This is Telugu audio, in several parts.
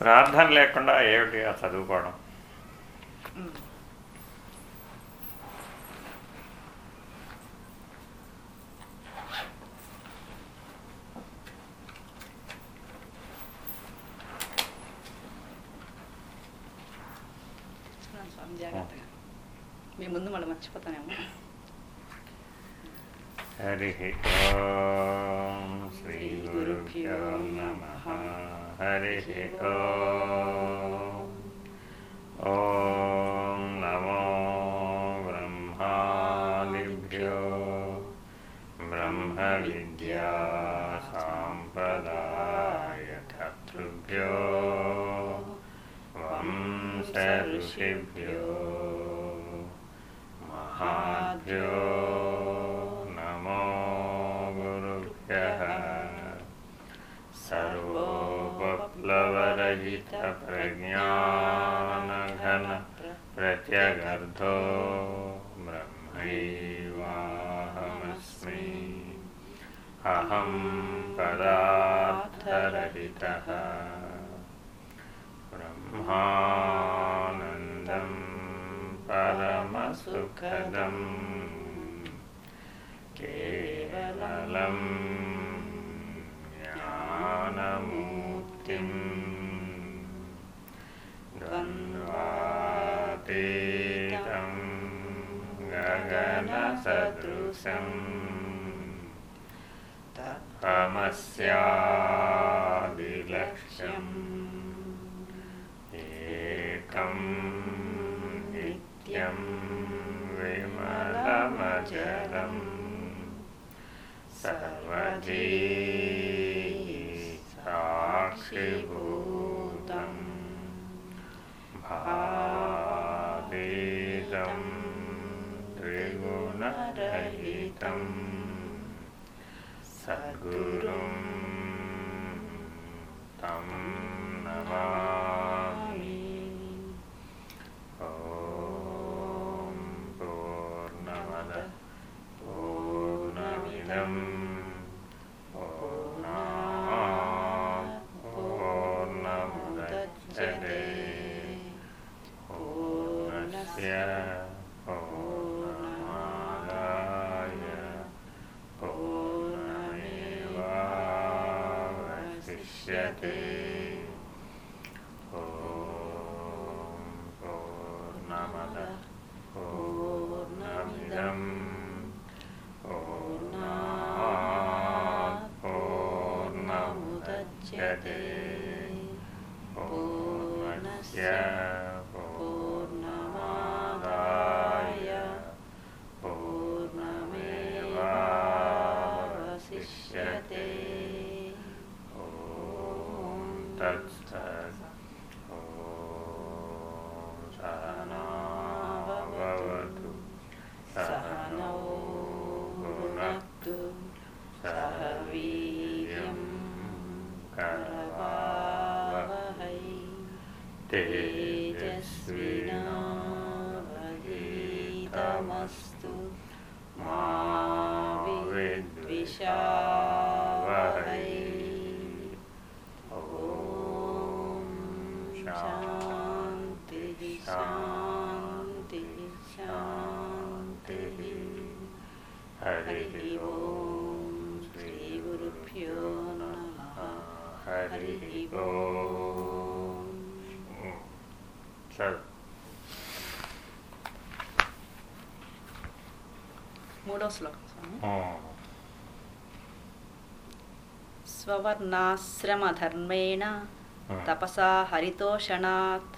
ప్రార్థన లేకుండా ఏమిటి ఆ చదువుకోవడం? జాగ్రత్తగా. మీ ముందు మళ్ళీ మర్చిపోతానేమో. హరి दं केवलम् ज्ञानमूर्तिम् द्वन्द्वातीतं गगनसदृशम् आदेशं त्रिगुणरहितं। सद्गुरुं మూడో శ్లోకం స్వామి. స్వవర్ణాశ్రమధర్మేణ ఉమ్. తపసా హరితోషణాత్.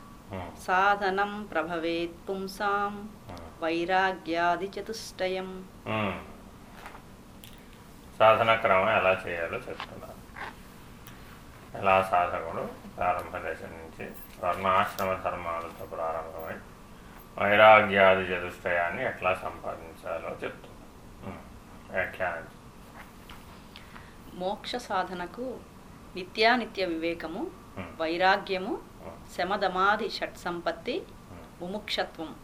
సాధనం ప్రభవేత్ పుంసాం ఉమ్. వైరాగ్యాదిచతుష్టయం ఉమ్. సాధన క్రమం ఎలా చేయాలో చెప్తున్నాను ఎలా సాధకుడు ప్రారంభ దశ నుంచి వర్ణాశ్రమ ధర్మాలతో ప్రారంభమై వైరాగ్యాది చతుష్టయాన్ని ఎట్లా సంపాదించాలో. వ్యాఖ్యానం మోక్ష సాధనకు నిత్యానిత్య వివేకము. వైరాగ్యము ఉమ్. శమదమాది షట్ సంపత్తి. ముముక్షత్వం.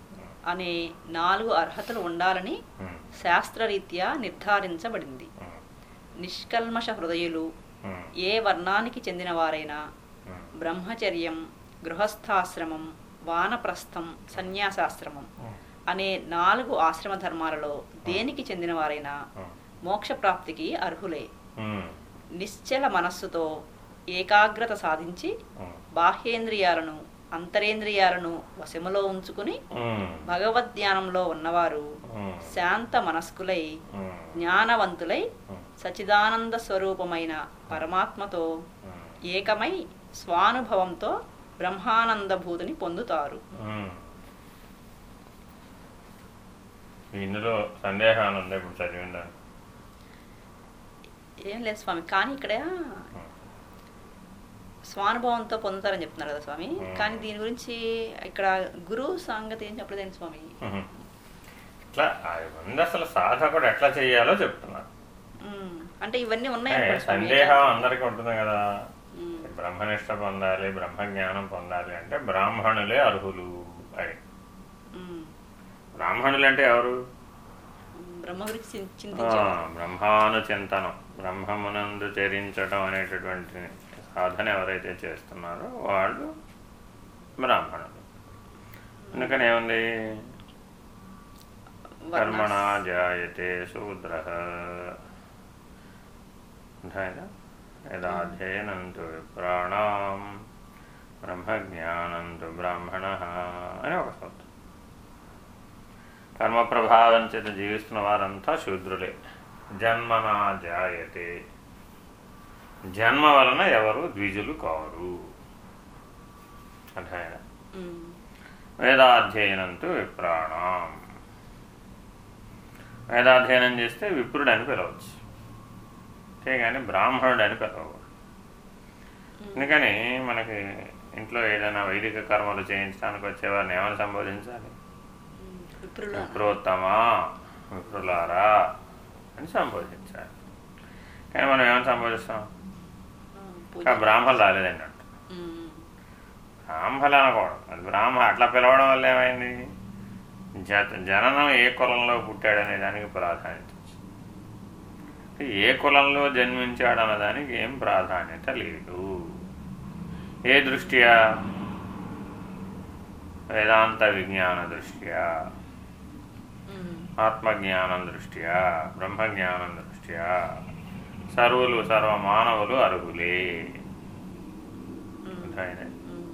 అనే నాలుగు అర్హతలు ఉండాలని. శాస్త్రరీత్యా నిర్ధారించబడింది. నిష్కల్మష హృదయులు. ఏ వర్ణానికి చెందినవారైనా. బ్రహ్మచర్యం గృహస్థాశ్రమం వానప్రస్థం సన్యాసాశ్రమం అనే నాలుగు ఆశ్రమ ధర్మాలలో దేనికి చెందినవారైనా మోక్ష ప్రాప్తికి అర్హులే. నిశ్చల మనస్సుతో ఏకాగ్రత సాధించి బాహ్యేంద్రియాలను అంతరేంద్రియాలను వశములో ఉంచుకుని భగవద్ధ్యానంలో ఉన్నవారు శాంత మనస్కులై జ్ఞానవంతులై సచిదానంద స్వరూపమైన పరమాత్మతో ఏకమై స్వానుభవంతో బ్రహ్మానందభూతిని పొందుతారు. ఇందులో సందేహాలు ఉంది ఇప్పుడు చదివిందా ఏం లేదు స్వామి కానీ ఇక్కడ స్వానుభవంతో పొందుతారని చెప్తున్నారు కదా స్వామి. కానీ దీని గురించి ఇక్కడ గురువు సంగతి ఏం చెప్పలేదండి స్వామి? ఇట్లా అది ఉంది అసలు సాధకుడు ఎట్లా చేయాలో చెప్తున్నారు అంటే ఇవన్నీ ఉన్నాయి. సందేహం అందరికీ ఉంటుంది కదా. బ్రహ్మనిష్ట పొందాలి బ్రహ్మజ్ఞానం పొందాలి అంటే బ్రాహ్మణులే అర్హులు అని. బ్రాహ్మణులు అంటే ఎవరు బ్రహ్మాను చింతనం బ్రహ్మమునందు చరించడం అనేటటువంటి సాధన ఎవరైతే చేస్తున్నారో వాళ్ళు బ్రాహ్మణులు. అందుకని ఏముంది? కర్మణ జాయతే శూద్ర. యదాధ్యయనంతు విప్రాణం బ్రహ్మజ్ఞానంతు బ్రాహ్మణ అని ఒక సూత్రం కర్మ ప్రభావం చేత జీవిస్తున్న వారంతా శూద్రులే. జన్మనా జాయతే. జన్మ వలన ఎవరు ద్విజులు కారు. ఉమ్, వేదాధ్యయనంతో విప్రాణం. వేదాధ్యయనం చేస్తే విప్రుడు అని పిలవచ్చు. అంతేగాని బ్రాహ్మణుడు అని పిలవకూడదు అందుకని మనకి ఇంట్లో ఏదైనా వైదిక కర్మలు చేయించడానికి వచ్చేవారిని ఏమని సంబోధించాలి. విప్రోత్తమా విప్రులారా? అని సంబోధించాలి కానీ మనం ఏమని సంబోధిస్తాం? బ్రాహ్మణులు రాలేదండి అంట బ్రాహ్మలు అనకూడదు. అది బ్రాహ్మ అట్లా పిలవడం వల్ల ఏమైంది? జత జననం ఏ కులంలో పుట్టాడనే దానికి ప్రాధాన్యత. ఏ కులంలో జన్మించాడు అన్నదానికి ఏం ప్రాధాన్యత లేదు. ఏ దృష్ట్యా? వేదాంత విజ్ఞాన దృష్ట్యా? ఆత్మజ్ఞానం దృష్ట్యా బ్రహ్మజ్ఞానం దృష్ట్యా. సర్వులు సర్వ మానవులు అర్హులే. ఉమ్, అర్థమైందా? ఉమ్,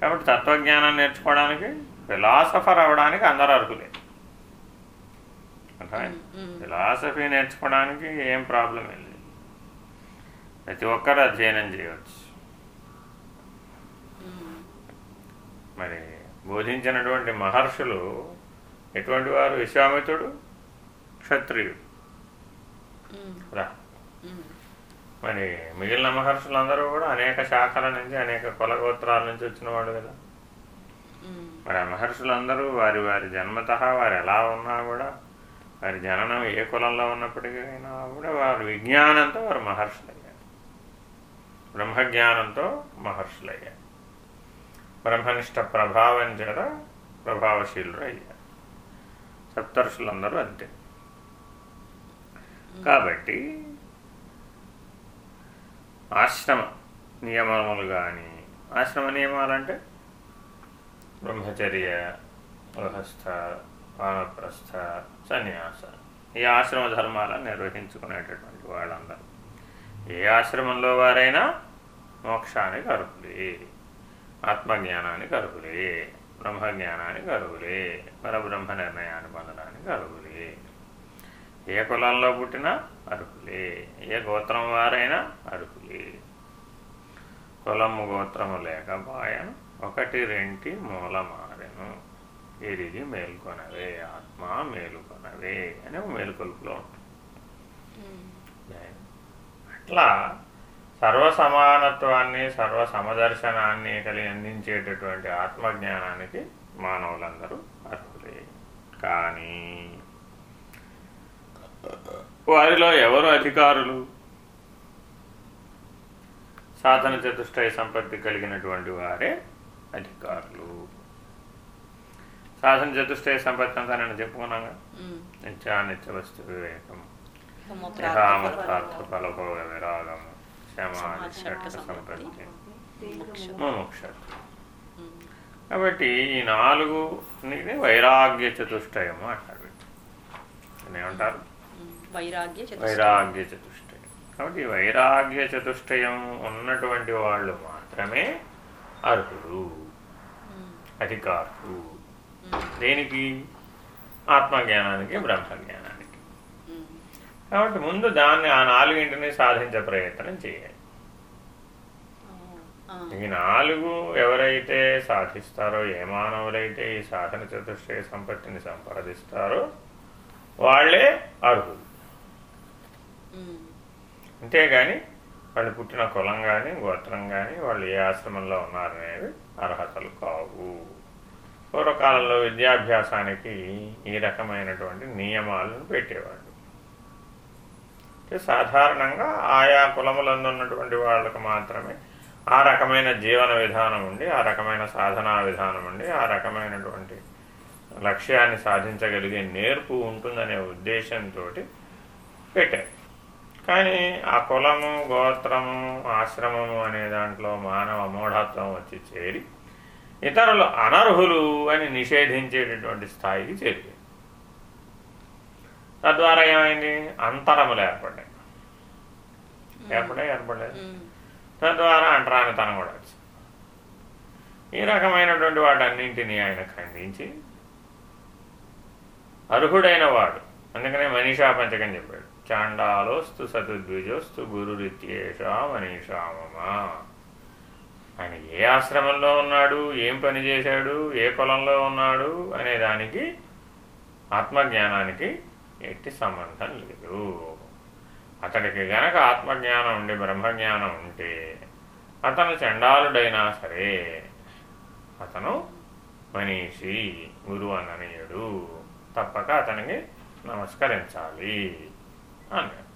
కాబట్టి తత్వజ్ఞానం నేర్చుకోవడానికి ఫిలాసఫర్ అవడానికి అందరూ అర్హులే. ఫిలాసఫీ నేర్చుకోవడానికి ఏం ప్రాబ్లం ఏం లేదు. ప్రతి ఒక్కరు అధ్యయనం చేయవచ్చు. మరి బోధించినటువంటి మహర్షులు ఎటువంటి వారు విశ్వామిత్రుడు క్షత్రియుడు. రా. మరి మిగిలిన మహర్షులందరూ కూడా అనేక శాఖల నుంచి అనేక కులగోత్రాల నుంచి వచ్చిన వాళ్ళు కదా మరి ఆ మహర్షులందరూ వారి వారి జన్మత వారు ఎలా ఉన్నా కూడా వారి జననం ఏ కులంలో ఉన్నప్పటికైనా కూడా వారి విజ్ఞానంతో వారు మహర్షులయ్యారు. బ్రహ్మజ్ఞానంతో మహర్షులయ్యారు. బ్రహ్మనిష్ట ప్రభావం చేత ప్రభావశీలుడు అయ్యారు సప్తర్షులందరూ అంతే. కాబట్టి ఆశ్రమ నియమములు కానీ ఆశ్రమ నియమాలంటే బ్రహ్మచర్య గృహస్థ వానప్రస్థ సన్యాస. ఈ ఆశ్రమ ధర్మాలను నిర్వహించుకునేటటువంటి వాళ్ళందరూ. ఏ ఆశ్రమంలో వారైనా మోక్షానికి అర్హులే ఆత్మజ్ఞానానికి అర్హులే. బ్రహ్మజ్ఞానానికి అర్హులే పరబ్రహ్మ నిర్ణయాన్ని పొందడానికి అర్హులే ఏ కులంలో పుట్టినా అర్హులే ఏ గోత్రం వారైనా అర్హులే కులము గోత్రము లేకపోయాను ఒకటి రెంటి మూలమారెను। ఎరిగి మేల్కొనవే ఆత్మ మేలుకొనవే అని మేలుకొలుపులో ఉంటుంది. అట్లా సర్వ సమానత్వాన్ని సర్వ సమదర్శనాన్ని కలిగి అందించేటటువంటి ఆత్మజ్ఞానానికి మానవులందరూ అర్హులే. కానీ వారిలో ఎవరు అధికారులు? సాధన చతుష్టయ సంపత్తి కలిగినటువంటి వారే అధికారులు. సాధన చతుష్టయ సంపత్తి అంతా నేను చెప్పుకున్నాగా. నిత్యానిత్య వస్తు వివేకం. ఫలభోగ విరాగము. సంపత్తి కాబట్టి ఈ నాలుగు వైరాగ్య చతుష్టయము అంటారు. ఏమంటారు వైరాగ్య చతుష్టయం. వైరాగ్య చతుష్టయం కాబట్టి ఈ వైరాగ్య చతుష్టయం ఉన్నటువంటి వాళ్ళు మాత్రమే అర్హులు అధికారులు దేనికి ఆత్మజ్ఞానానికి బ్రహ్మజ్ఞానానికి కాబట్టి ముందు దాన్ని ఆ నాలుగింటిని సాధించే ప్రయత్నం చేయాలి. ఈ నాలుగు ఎవరైతే సాధిస్తారో ఏ మానవులైతే ఈ సాధన చతుష్టయ సంపత్తిని సంపాదిస్తారో వాళ్ళే అర్హులు. అంతేగాని వాళ్ళు పుట్టిన కులం కానీ గోత్రం కానీ వాళ్ళు ఏ ఆశ్రమంలో ఉన్నారనేవి అర్హతలు కావు. పూర్వకాలంలో విద్యాభ్యాసానికి ఈ రకమైనటువంటి నియమాలను పెట్టేవాళ్ళు సాధారణంగా ఆయా కులములందున్నటువంటి వాళ్ళకు మాత్రమే ఆ రకమైన జీవన విధానం ఉండి ఆ రకమైన సాధనా విధానం ఉండి ఆ రకమైనటువంటి లక్ష్యాన్ని సాధించగలిగే నేర్పు ఉంటుందనే ఉద్దేశంతో పెట్టారు. కానీ ఆ కులము గోత్రము ఆశ్రమము అనే దాంట్లో మానవ మూఢత్వం వచ్చి చేరి ఇతరులు అనర్హులు అని నిషేధించేటటువంటి స్థాయికి చేరింది తద్వారా ఏమైంది? అంతరములు ఏర్పడ్డాయి. ఏర్పడాయి ఏర్పడలేదు తద్వారా అంటరానితనం కూడా వచ్చింది. ఈ రకమైనటువంటి వాటన్నింటినీ ఆయన ఖండించి అర్హుడైన వాడు. అందుకనే మనీషా పంచకం చెప్పాడు. చాండాలోస్తు సతుద్విజోస్తు గురురిత్యేష మనీషామమా ఆయన ఏ ఆశ్రమంలో ఉన్నాడు? ఏం పని చేశాడు? ఏ కులంలో ఉన్నాడు? అనే దానికి ఆత్మజ్ఞానానికి ఎట్టి సంబంధం లేదు. అతడికి గనక ఆత్మజ్ఞానం ఉండి బ్రహ్మజ్ఞానం ఉంటే అతను చండాలుడైనా సరే అతను మనీషి గురువు అననీయుడు. తప్పక అతనికి నమస్కరించాలి అన్నాడు.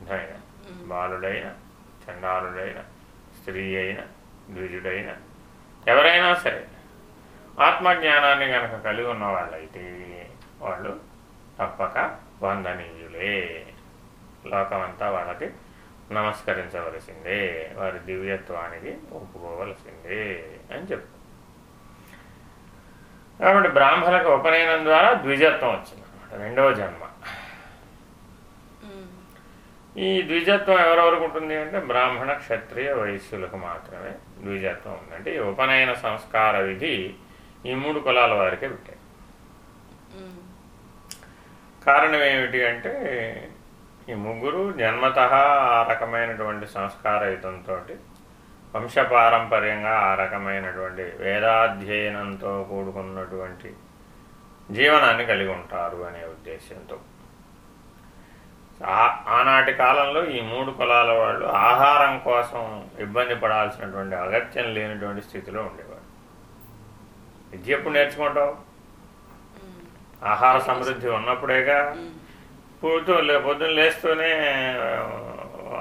అర్థమైందా? బాలుడైన చండాలుడైన స్త్రీ అయిన ద్విజుడైన ఎవరైనా సరే ఆత్మజ్ఞానాన్ని గనక కలిగి ఉన్న వాళ్ళైతే వాళ్ళు తప్పక వందనీయులే. లోకమంతా వాళ్ళకి నమస్కరించవలసిందే. వారి దివ్యత్వానికి ఒప్పుకోవలసిందే అని చెప్పు కాబట్టి బ్రాహ్మణులకు ఉపనయనం ద్వారా ద్విజత్వం వచ్చింది అన్నమాట రెండవ జన్మ. ఈ ద్విజత్వం ఎవరెవరికి ఉంటుంది అంటే బ్రాహ్మణ క్షత్రియ వైశ్యులకు మాత్రమే ద్విజత్వం ఉంది. అంటే ఈ ఉపనయన సంస్కార విధి ఈ మూడు కులాల వారికే పెట్టాయి కారణం ఏమిటి అంటే ఈ ముగ్గురు జన్మత ఆ రకమైనటువంటి సంస్కారయుతంతో వంశపారంపర్యంగా ఆ రకమైనటువంటి వేదాధ్యయనంతో కూడుకున్నటువంటి జీవనాన్ని కలిగి ఉంటారు అనే ఉద్దేశంతో ఆ- ఆనాటి కాలంలో ఈ మూడు కులాల వాళ్ళు ఆహారం కోసం ఇబ్బంది పడాల్సినటువంటి అగత్యం లేనటువంటి స్థితిలో ఉండేవారు. విద్య ఎప్పుడు నేర్చుకుంటావు? ఆహార సమృద్ధి ఉన్నప్పుడేగా లే- పొద్దున్న లేస్తూనే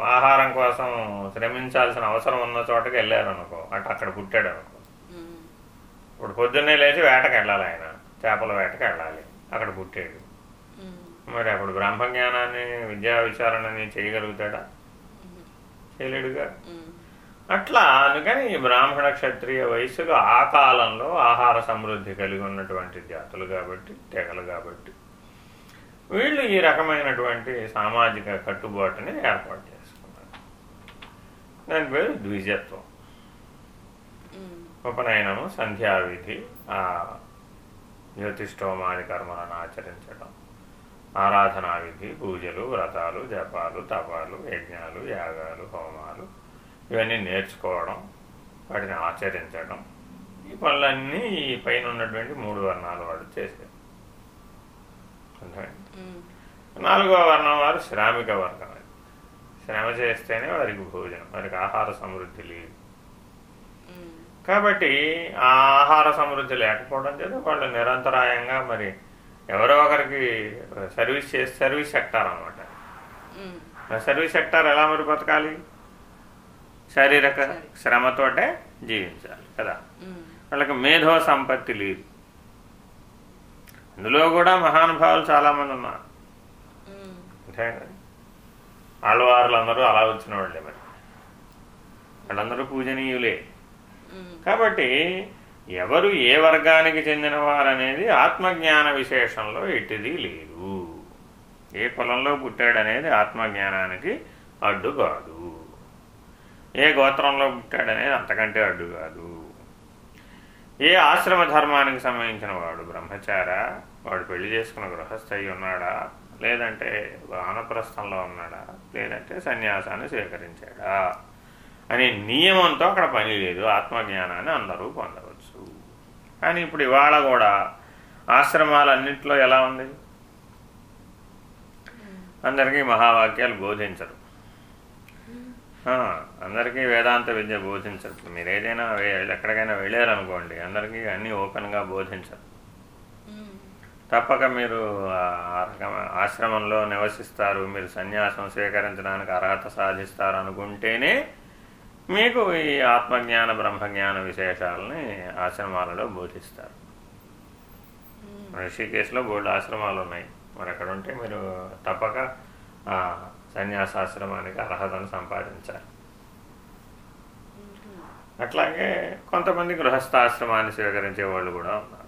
ఆహారం కోసం శ్రమించాల్సిన అవసరం ఉన్న చోటకి వెళ్ళారు అనుకో అటు అక్కడ పుట్టాడు అనుకో ఇప్పుడు పొద్దున్నే లేచి వేటకి వెళ్ళాలి ఆయన చేపల వేటకి వెళ్ళాలి అక్కడ పుట్టాడు. మరి అప్పుడు బ్రహ్మజ్ఞానాన్ని విద్యా విచారణని చేయగలుగుతాడా? చేయలేడుగా? అట్లా అందుకని ఈ బ్రాహ్మణ క్షత్రియ వయసులు ఆ కాలంలో ఆహార సమృద్ధి కలిగి ఉన్నటువంటి జాతులు కాబట్టి తెగలు కాబట్టి వీళ్ళు ఈ రకమైనటువంటి సామాజిక కట్టుబాటుని ఏర్పాటు చేసుకున్నారు. దాని పేరు ద్విజత్వం. ఉపనయనము సంధ్యావిధి ఆ జ్యోతిష్టోమాది కర్మలను ఆచరించడం ఆరాధనా విధి పూజలు వ్రతాలు జపాలు తపాలు యజ్ఞాలు యాగాలు హోమాలు ఇవన్నీ నేర్చుకోవడం వాటిని ఆచరించడం. ఈ పనులన్నీ ఈ పైన ఉన్నటువంటి మూడు వర్ణాల వాడు చేశారు. నాలుగో వర్ణం వారు శ్రామిక వర్గం. అది శ్రమ చేస్తేనే వారికి భోజనం వారికి ఆహార సమృద్ధి లేదు. కాబట్టి ఆ ఆహార సమృద్ధి లేకపోవడం చేత వాళ్ళు నిరంతరాయంగా మరి ఎవరో ఒకరికి సర్వీస్ చేసి సర్వీస్ సెక్టార్ అనమాట సర్వీస్ సెక్టార్ ఎలా మరి బతకాలి? శారీరక. శ్రమతోటే జీవించాలి కదా? వాళ్ళకి మేధో సంపత్తి లేదు. అందులో కూడా మహానుభావులు చాలామంది ఉన్నారు. అంతే కదా? ఆళ్ళవార్లు అందరూ అలా వచ్చిన వాళ్ళే మరి. వాళ్ళందరూ పూజనీయులే. కాబట్టి ఎవరు ఏ వర్గానికి చెందినవారనేది ఆత్మజ్ఞాన విశేషంలో ఎట్టిది లేదు. ఏ కులంలో పుట్టాడనేది ఆత్మజ్ఞానానికి అడ్డు కాదు ఏ గోత్రంలో పుట్టాడనేది అంతకంటే అడ్డు కాదు. ఏ ఆశ్రమ ధర్మానికి సంబంధించిన వాడు? బ్రహ్మచార? వాడు పెళ్ళి చేసుకున్న గృహస్థయి ఉన్నాడా? లేదంటే వానప్రస్థంలో ఉన్నాడా? లేదంటే సన్యాసాన్ని స్వీకరించాడా? అనే నియమంతో అక్కడ పని లేదు. ఆత్మజ్ఞానాన్ని అందరూ పొందవచ్చు. కానీ ఇప్పుడు ఇవాళ కూడా ఆశ్రమాలన్నింటిలో ఎలా ఉంది? అందరికీ మహావాక్యాలు బోధించరు. అందరికీ వేదాంత విద్య బోధించరు మీరు ఏదైనా ఎక్కడికైనా వెళ్ళారనుకోండి అందరికీ అన్నీ ఓపెన్గా బోధించరు తప్పక మీరు ఆశ్రమంలో నివసిస్తారు మీరు సన్యాసం స్వీకరించడానికి అర్హత సాధిస్తారు అనుకుంటేనే మీకు ఈ ఆత్మజ్ఞాన బ్రహ్మజ్ఞాన విశేషాలని ఆశ్రమాలలో బోధిస్తారు. ఋషికేశ్లో బోర్డు ఆశ్రమాలు ఉన్నాయి. మరి అక్కడ ఉంటే మీరు తప్పక సన్యాసాశ్రమానికి అర్హతను సంపాదించాలి ఉమ్, అట్లాగే కొంతమంది గృహస్థాశ్రమాన్ని స్వీకరించే వాళ్ళు కూడా ఉన్నారు.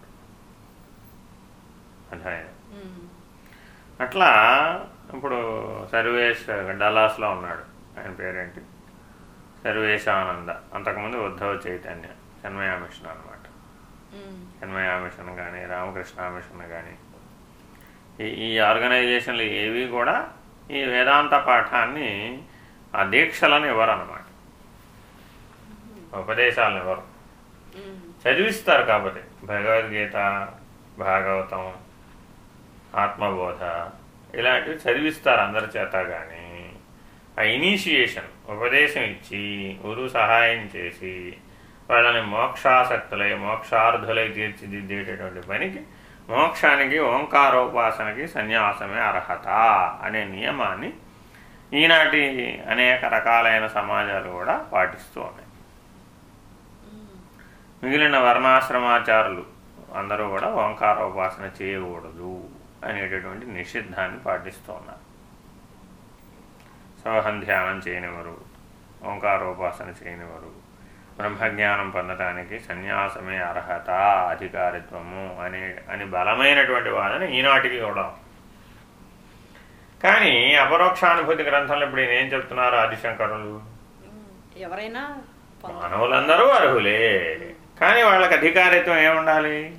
అర్థమైంది అట్లా ఇప్పుడు సర్వేష్ డలాస్లో ఉన్నాడు. ఆయన పేరేంటి? సర్వేశానంద. అంతకుముందు ఉద్ధవ చైతన్య చెన్మయా మిషన్ అనమాట చెన్మయా మిషన్ కానీ రామకృష్ణ మిషన్ కానీ ఈ ఈ ఆర్గనైజేషన్లు ఏవి కూడా ఈ వేదాంత పాఠాన్ని ఆ దీక్షలను ఇవ్వరు అన్నమాట ఉపదేశాలను ఇవ్వరు. చదివిస్తారు కాబట్టి భగవద్గీత భాగవతం ఆత్మబోధ ఇలాంటివి చదివిస్తారు అందరి చేత కానీ ఆ ఇనీషియేషన్ ఉపదేశం ఇచ్చి గురువు సహాయం చేసి వాళ్ళని మోక్షాసక్తులై మోక్షార్థులై తీర్చిదిద్దేటటువంటి పనికి మోక్షానికి ఓంకారోపాసనకి సన్యాసమే అర్హత అనే నియమాన్ని ఈనాటి అనేక రకాలైన సమాజాలు కూడా పాటిస్తూ ఉన్నాయి. మిగిలిన వర్ణాశ్రమాచారులు అందరూ కూడా ఓంకారోపాసన చేయకూడదు అనేటటువంటి నిషిద్ధాన్ని పాటిస్తూ ఉన్నారు. సోహం ధ్యానం చేయనివారు ఓంకారోపాసన చేయనివారు బ్రహ్మజ్ఞానం పొందటానికి సన్యాసమే అర్హత అధికారిత్వము అనే అని బలమైనటువంటి వాదన ఈనాటికి కూడా. కానీ అపరోక్షానుభూతి గ్రంథంలో ఇప్పుడు ఏం చెప్తున్నారు ఆదిశంకరులు? ఎవరైనా మానవులందరూ అర్హులే. కానీ వాళ్ళకి అధికారిత్వం ఏముండాలి?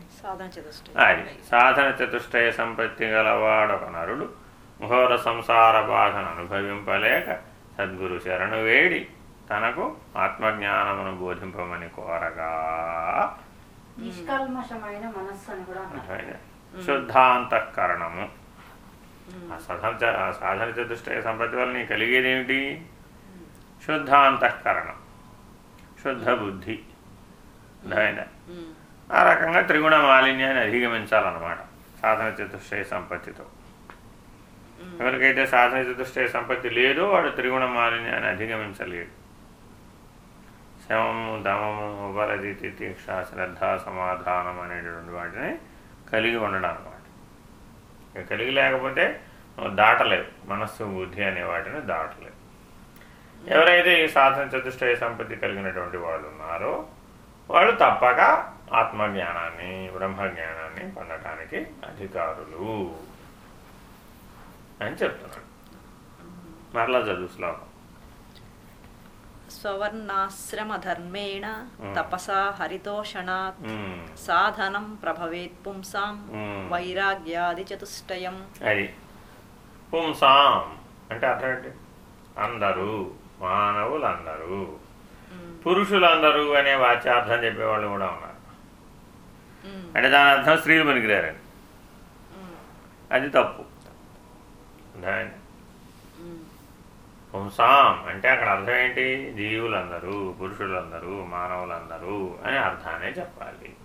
అది సాధన చతుష్టయ సంపత్తి గలవాడు ఒక నరుడు. ఘోర సంసార బాధను అనుభవింపలేక సద్గురు శరణు వేడి. తనకు ఆత్మజ్ఞానమును బోధింపమని కోరగా. నిష్కల్మషమైన మనస్సు అని కూడా అన్నారు. శుద్ధాంతఃకరణము. ఆ సాధన చతుష్టయ సంపత్తి వల్ల నీకు కలిగేది ఏమిటి శుద్ధాంతఃకరణం. శుద్ధ బుద్ధి. అర్థమైందా? ఆ రకంగా త్రిగుణ మాలిన్యాన్ని అధిగమించాలన్నమాట సాధన చతుష్టయ సంపత్తితో. ఎవరికైతే సాధన చతుష్టయ సంపత్తి లేదో వాడు త్రిగుణ మాలిన్యాన్ని అధిగమించలేడు. శమము దమము ఉపరది తితీక్ష శ్రద్ధ సమాధానం అనేటటువంటి వాటిని కలిగి ఉండడం అనమాట ఇక కలిగి లేకపోతే నువ్వు దాటలేవు. మనస్సు బుద్ధి అనే వాటిని దాటలేవు. ఎవరైతే ఈ సాధన చతుష్టయ సంపత్తి కలిగినటువంటి వాళ్ళు ఉన్నారో వాళ్ళు తప్పక ఆత్మజ్ఞానాన్ని బ్రహ్మజ్ఞానాన్ని పొందటానికి అధికారులు అని చెప్తున్నాడు మరలా చదువు శ్లోకం. స్వవర్ణాశ్రమ ధర్మేణ ఉమ్. తపసా హరితోషణాత్ సాధనం ప్రభవేత్ పుంసాం. వైరాగ్యాది చతుష్టయం అది పుంసాం అంటే అర్థం ఏంటి? అందరూ మానవులందరూ. పురుషులందరూ అనే వాచ్యార్థం చెప్పేవాళ్ళు కూడా ఉన్నారు. అంటే దాని అర్థం స్త్రీలు పనికిరారని అది తప్పు. ఉమ్, పుంసాం అంటే అక్కడ అర్థం ఏంటి? జీవులందరూ పురుషులందరూ మానవులందరూ అని అర్థాన్ని చెప్పాలి.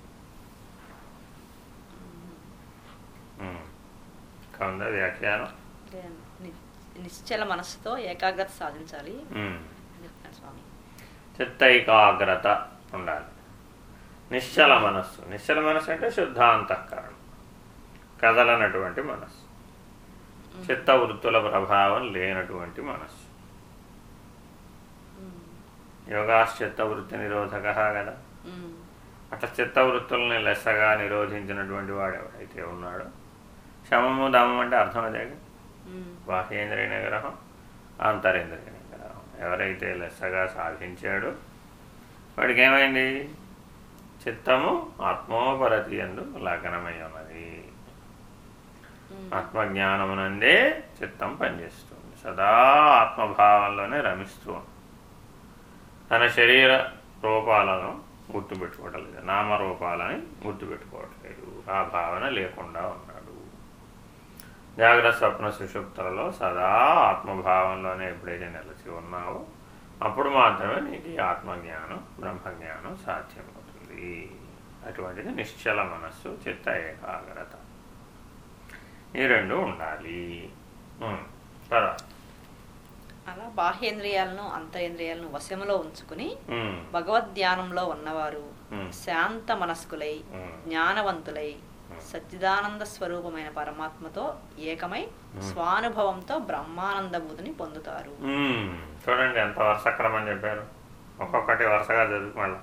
ఉందా వ్యాఖ్యానం? నిశ్చల మనస్సుతో ఏకాగ్రత సాధించాలి. స్వామి. చిత్తైకాగ్రత ఉండాలి. నిశ్చల మనస్సు. నిశ్చల మనస్సు అంటే శుద్ధాంతఃకరణం. కదలనటువంటి మనస్సు. చిత్త వృత్తుల ప్రభావం లేనటువంటి మనస్సు. యోగాశ్చిత్తవృత్తి నిరోధక కదా. అట్లా చిత్తవృత్తుల్ని లెస్సగా నిరోధించినటువంటి వాడు ఎవడైతే ఉన్నాడో శమము దమం అంటే అర్థం అదే బాహ్యేంద్రియ నిగ్రహం అంతరేంద్రియ నిగ్రహం ఎవరైతే లెస్సగా సాధించాడో వాడికి ఏమైంది చిత్తము ఆత్మోపరతి ఎందు లగ్నమై ఉన్నది ఆత్మజ్ఞానమునందే చిత్తం పనిచేస్తుంది. సదా ఆత్మభావంలోనే రమిస్తూ ఉంది. తన శరీర రూపాలను గుర్తుపెట్టుకోవట్లేదు నామరూపాలని గుర్తుపెట్టుకోవట్లేదు. ఆ భావన లేకుండా ఉన్నాడు. జాగ్రత్త స్వప్న సుషుప్తులలో సదా ఆత్మభావంలోనే ఎప్పుడైతే నిలిచి ఉన్నావో అప్పుడు మాత్రమే నీకు ఈ ఆత్మజ్ఞానం బ్రహ్మజ్ఞానం సాధ్యమవుతుంది. అటువంటిది నిశ్చల మనస్సు చిత్త ఏకాగ్రత. ఈ రెండు ఉండాలి. తర్వాత. అలా బాహ్యేంద్రియాలను అంతరేంద్రియాలను వశములో ఉంచుకుని ఉం. భగవద్ధ్యానంలో ఉన్నవారు. శాంత మనస్కులై. జ్ఞానవంతులై సచ్చిదానంద స్వరూపమైన పరమాత్మతో ఏకమై స్వానుభవంతో బ్రహ్మానందబుధిని పొందుతారు. చూడండి ఎంత వరుసక్రమం చెప్పారు ఒక్కొక్కటి వరుసగా చదువు మళ్ళా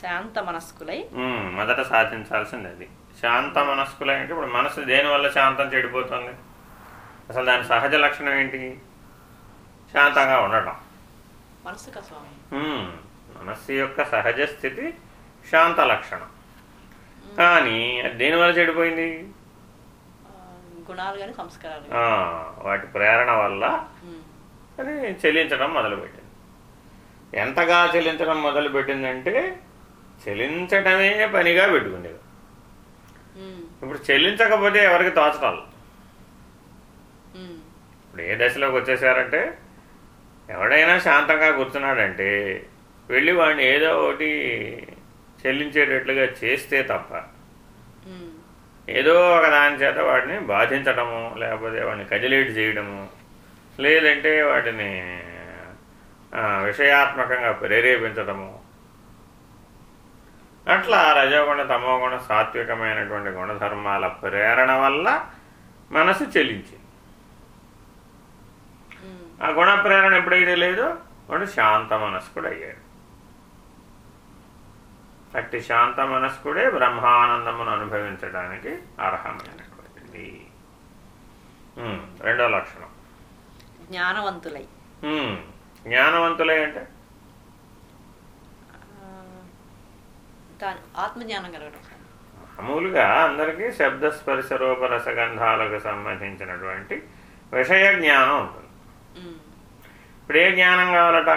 శాంత మనస్కులై. మొదట సాధించాల్సింది అది శాంత మనస్కులు అంటే ఇప్పుడు మనసు దేనివల్ల శాంతం చెడిపోతుంది అసలు దాని సహజ లక్షణం ఏంటి శాంతంగా ఉండటం. మనస్సు యొక్క సహజ స్థితి శాంత లక్షణం. కానీ దేనివల్ల చెడిపోయింది? గుణాలు సంస్కారాలు వాటి ప్రేరణ వల్ల అది చెల్లించడం మొదలుపెట్టింది. ఎంతగా చెల్లించడం మొదలుపెట్టిందంటే చెల్లించడమే పనిగా పెట్టుకునేది ఉమ్, ఇప్పుడు చెల్లించకపోతే ఎవరికి తోచటాలు? ఇప్పుడు ఏ దశలోకి వచ్చేసారంటే ఎవడైనా శాంతంగా కూర్చున్నాడంటే వెళ్ళి వాడిని ఏదో ఒకటి చెల్లించేటట్లుగా చేస్తే తప్ప ఏదో ఒక దాని చేత వాడిని బాధించడము లేకపోతే వాడిని కదిలేట్ చేయడము లేదంటే వాటిని విషయాత్మకంగా ప్రేరేపించడము. అట్లా రజోగుణ తమోగుణ సాత్వికమైనటువంటి గుణధర్మాల ప్రేరణ వల్ల మనసు చెల్లించింది. ఉమ్, ఆ గుణ ప్రేరణ ఎప్పుడైతే లేదో వాడు శాంత మనస్కుడు అయ్యాడు అట్టి శాంత మనస్కుడే బ్రహ్మానందమును అనుభవించడానికి అర్హమైనటువంటిది. రెండో లక్షణం. జ్ఞానవంతులై. జ్ఞానవంతులే అంటే? ఆత్మజ్ఞానం కలగడం. మామూలుగా అందరికీ శబ్ద స్పర్శ రూప రసగంధాలకు సంబంధించినటువంటి విషయ జ్ఞానం ఉంటుంది. ఇప్పుడు ఏ జ్ఞానం కావాలట.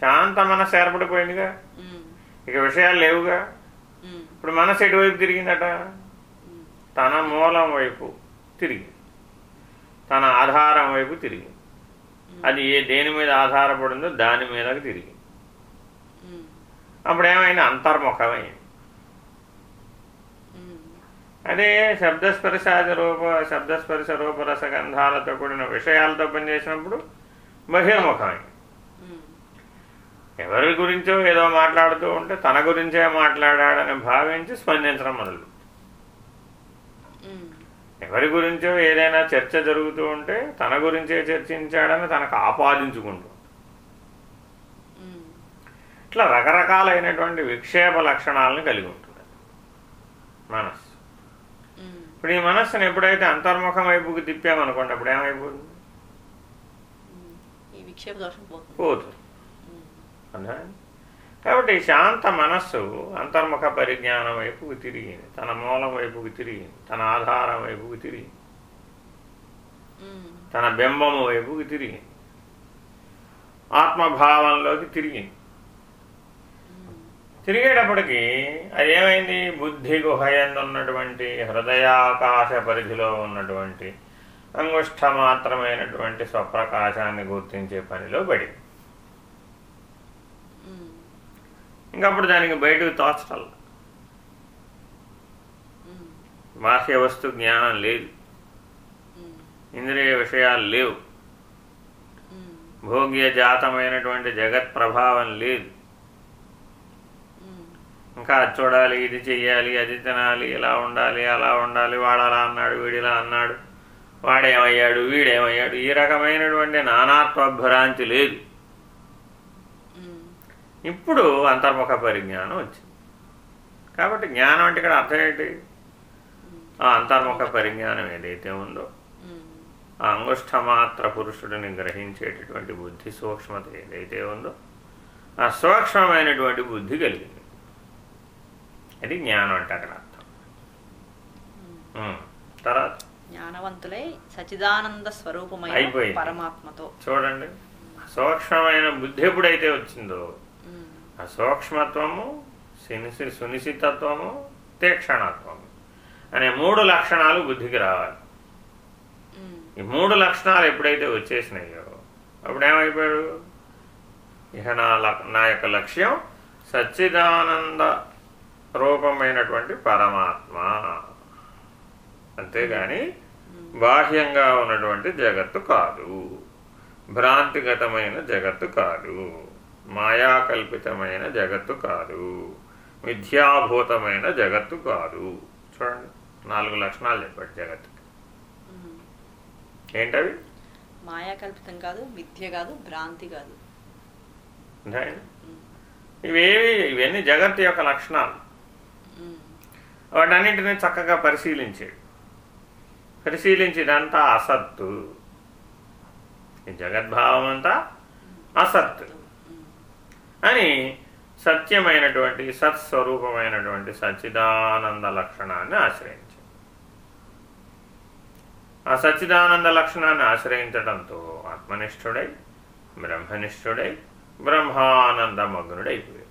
శాంత మనస్సు ఏర్పడిపోయిందిగా. ఇక విషయాలు లేవుగా. ఇప్పుడు మనసు ఎటువైపు తిరిగిందట? తన మూలం వైపు తిరిగి. తన ఆధారం వైపు తిరిగి. అది ఏ దేని మీద ఆధారపడిందో దాని మీదకి తిరిగి. ఉమ్, అప్పుడు ఏమైంది అంతర్ముఖమైంది. అదే శబ్దస్పర్శాది రూప శబ్దస్పర్శ రూపరసగంధాలతో కూడిన విషయాలతో పనిచేసినప్పుడు బహిర్ముఖమైంది ఉమ్, ఎవరి గురించో ఏదో మాట్లాడుతూ ఉంటే తన గురించే మాట్లాడాడని భావించి స్పందించడం మొదలు ఉమ్, ఎవరి గురించో ఏదైనా చర్చ జరుగుతూ ఉంటే తన గురించే చర్చించాడని తనకు ఆపాదించుకుంటూ. ఉమ్, ఇట్లా రకరకాలైనటువంటి విక్షేప లక్షణాలను కలిగి ఉంటుంది మనస్సు ఉమ్, ఇప్పుడు ఈ మనస్సును ఎప్పుడైతే అంతర్ముఖం వైపుకి తిప్పామనుకోండి అప్పుడు ఏమైపోతుంది? పోతుంది? కాబట్టి శాంత మనస్సు అంతర్ముఖ పరిజ్ఞానం వైపుకి తిరిగింది తన మూలం వైపుకి తిరిగింది తన ఆధారం వైపుకి తిరిగింది తన బింబము వైపుకి తిరిగింది ఆత్మభావంలోకి తిరిగింది. తిరిగేటప్పటికి అదేమైంది? బుద్ధి గుహయందు ఉన్నటువంటి హృదయాకాశ పరిధిలో ఉన్నటువంటి అంగుష్ట మాత్రమైనటువంటి స్వప్రకాశాన్ని గుర్తించే పనిలో ఉమ్, ఇంకప్పుడు దానికి బయటకు తోచటం ఉమ్, బాహ్య వస్తు జ్ఞానం లేదు. ఇంద్రియ విషయాలు లేవు. భోగ్య జాతమైనటువంటి జగత్ ప్రభావం లేదు. ఇంకా అది చూడాలి ఇది చెయ్యాలి అది తినాలి ఇలా ఉండాలి అలా ఉండాలి వాడు అలా అన్నాడు వీడిలా అన్నాడు. వాడేమయ్యాడు వీడేమయ్యాడు? ఈ రకమైనటువంటి నానాత్వ భ్రాంతి లేదు ఇప్పుడు అంతర్ముఖ పరిజ్ఞానం వచ్చింది. కాబట్టి జ్ఞానం అంటే ఇక్కడ అర్థం ఏంటి? ఆ అంతర్ముఖ పరిజ్ఞానం ఏదైతే ఉందో ఆ అంగుష్ఠమాత్ర పురుషుడిని గ్రహించేటటువంటి బుద్ధి సూక్ష్మత ఏదైతే ఉందో ఆ సూక్ష్మమైనటువంటి బుద్ధి కలిగింది. అది జ్ఞానం అంటే అక్కడ అర్థం. తర్వాత? జ్ఞానవంతులై సచిదానంద స్వరూపమైన. పరమాత్మతో. చూడండి. సూక్ష్మమైన బుద్ధి ఎప్పుడైతే వచ్చిందో ఆ సూక్ష్మత్వము సునిశి సునిశితత్వము తీక్షణత్వము. అనే మూడు లక్షణాలు బుద్ధికి రావాలి. ఈ మూడు లక్షణాలు ఎప్పుడైతే వచ్చేసినాయో అప్పుడు ఏమైపోయాడు ఇక నా నా యొక్క లక్ష్యం సచ్చిదానంద రూపమైనటువంటి పరమాత్మ. అంతేగాని బాహ్యంగా ఉన్నటువంటి జగత్తు కాదు. భ్రాంతిగతమైన జగత్తు కాదు. మాయాకల్పితమైన జగత్తు కాదు. మిథ్యాభూతమైన జగత్తు కాదు. చూడండి నాలుగు లక్షణాలు చెప్పాడు జగత్తుకి. ఏంటవి? మాయా కల్పితం కాదు విద్య కాదు భ్రాంతి కాదు? ఇవేవి ఇవన్నీ జగత్తు యొక్క లక్షణాలు. వాటన్నింటినీ చక్కగా పరిశీలించాడు పరిశీలించిదంతా అసత్తు. ఈ జగద్భావం అంతా అసత్తు. అని సత్యమైనటువంటి సత్స్వరూపమైనటువంటి సచ్చిదానంద లక్షణాన్ని ఆశ్రయించాడు ఆ సచ్చిదానంద లక్షణాన్ని ఆశ్రయించడంతో ఆత్మనిష్ఠుడై బ్రహ్మనిష్ఠుడై బ్రహ్మానంద మగ్నుడైపోయాడు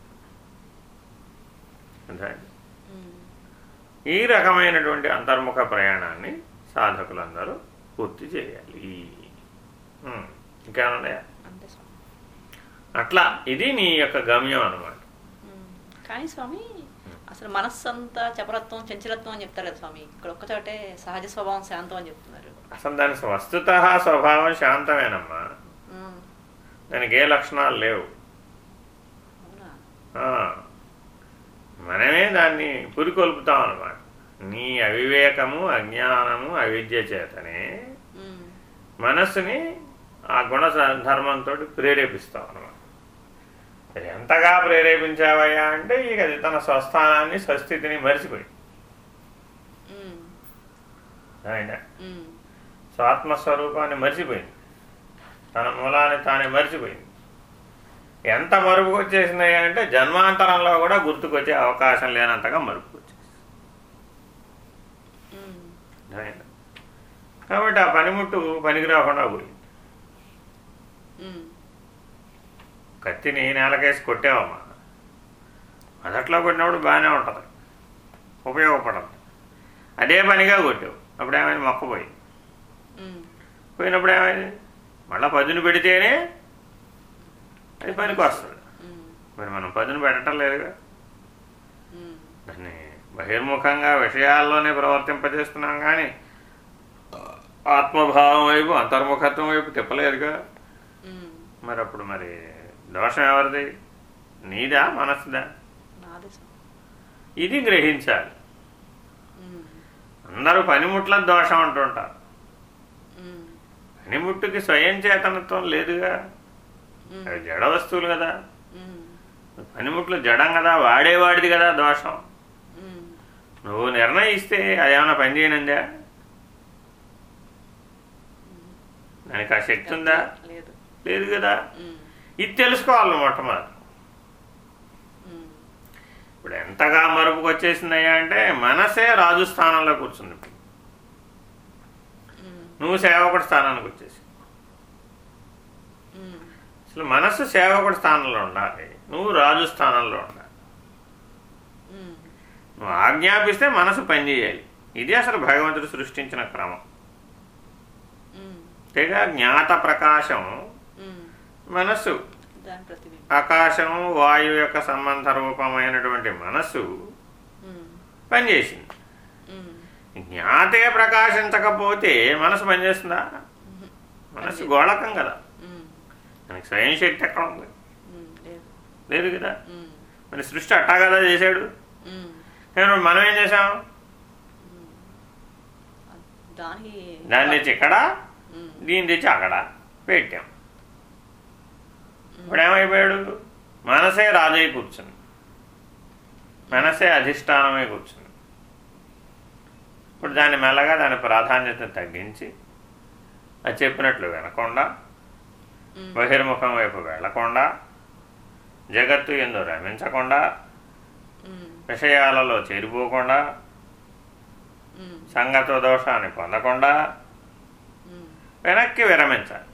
ఉమ్. ఈ రకమైనటువంటి అంతర్ముఖ ప్రయాణాన్ని సాధకులందరూ పూర్తి చేయాలి. ఇంకేమన్నాయా? స్వామి. అట్లా ఇది నీ యొక్క గమ్యం అన్నమాట. ఉమ్. కానీ స్వామి అసలు మనస్సు అంతా చపరత్వం చంచలత్వం అని చెప్తారు కదా స్వామి. ఇక్కడ ఒక్కచోటే సహజ స్వభావం శాంతం అని చెప్తున్నారు. అసలు దాని వస్తుత స్వభావం శాంతమేనమ్మా. దానికి ఏ లక్షణాలు లేవు. మనమే దాన్ని పురికొల్పుతాం అన్నమాట నీ అవివేకము అజ్ఞానము అవిద్య చేతనే మనస్సుని ఆ గుణ ధర్మంతో ప్రేరేపిస్తాం అనమాట ఎంతగా ప్రేరేపించావయ్యా అంటే ఇక అది తన స్వస్థానాన్ని స్వస్థితిని మరిచిపోయి. స్వాత్మస్వరూపాన్ని మర్చిపోయింది. తన మూలాన్ని తానే మర్చిపోయింది. ఎంత మరుపుకు వచ్చేసినాయి అంటే జన్మాంతరంలో కూడా గుర్తుకొచ్చే అవకాశం లేనంతగా మరుపుకు వచ్చేసి ఉమ్, అర్థమైందా? కాబట్టి ఆ పనిముట్టు పనికి రాకుండా పోయింది. కత్తిని నేలకేసి కొట్టావమ్మా. మొదట్లో కొట్టినప్పుడు బాగానే ఉంటుంది. ఉపయోగపడదు. అదే పనిగా కొట్టావు. అప్పుడు ఏమైంది మొక్క పోయింది. పోయినప్పుడు ఏమైంది మళ్ళీ పదును పెడితేనే అది పనికి వస్తుంది. మరి మనం పదును పెట్టడం లేదుగా. దాన్ని బహిర్ముఖంగా విషయాల్లోనే ప్రవర్తింపజేస్తున్నాం కానీ ఆత్మభావం వైపు అంతర్ముఖత్వం వైపు తిప్పలేదుగా. మరి అప్పుడు మరి దోషం ఎవరిది? నీదా మనసుదా ఇది గ్రహించాలి. అందరూ పనిముట్ల దోషం అంటుంటారు. పనిముట్టుకి స్వయం చేతనత్వం లేదుగా. అవి జడ వస్తువులు కదా. పనిముట్లు జడం కదా వాడేవాడిది కదా దోషం. నువ్వు నిర్ణయిస్తే అదేమన్నా పని చేయనుందా? దానికి ఆ శక్తి ఉందా? లేదు. లేదు కదా. ఇది తెలుసుకోవాలి మొట్టమొదటి ఇప్పుడు ఎంతగా మరుపుకు వచ్చేసిందయ్యా అంటే మనసే రాజు స్థానంలో కూర్చుంది. నువ్వు సేవకుడి స్థానానికి వచ్చేసి అసలు మనస్సు సేవకుడి స్థానంలో ఉండాలి. నువ్వు రాజు స్థానంలో ఉండాలి. నువ్వు ఆజ్ఞాపిస్తే మనసు పనిచేయాలి. ఇది అసలు భగవంతుడు సృష్టించిన క్రమం. ఉమ్, తెగ జ్ఞాత ప్రకాశం. మనస్సు. ఆకాశం వాయువు యొక్క సంబంధ రూపమైనటువంటి మనస్సు పనిచేసింది. జ్ఞాతే ప్రకాశించకపోతే మనసు పనిచేస్తుందా? మనసు గోళకం కదా. మనకి స్వయం శక్తి ఎక్కడ ఉంది? లేదు. కదా? మరి సృష్టి అట్టా కదా చేశాడు కానీ మనం ఏం చేసాం దాన్ని తెచ్చి ఇక్కడ దీన్ని తెచ్చి అక్కడ పెట్టాం. ఇప్పుడు ఏమైపోయాడు? మనసే రాజై కూర్చుంది. మనసే అధిష్టానమే కూర్చుంది. ఇప్పుడు దాన్ని మెల్లగా దాని ప్రాధాన్యత తగ్గించి అది చెప్పినట్లు వినకుండా బహిర్ముఖం వైపు వెళ్ళకుండా జగత్తు ఎందు రమించకుండా విషయాలలో చేరిపోకుండా ఉమ్, సంగత దోషాన్ని పొందకుండా వెనక్కి విరమించాలి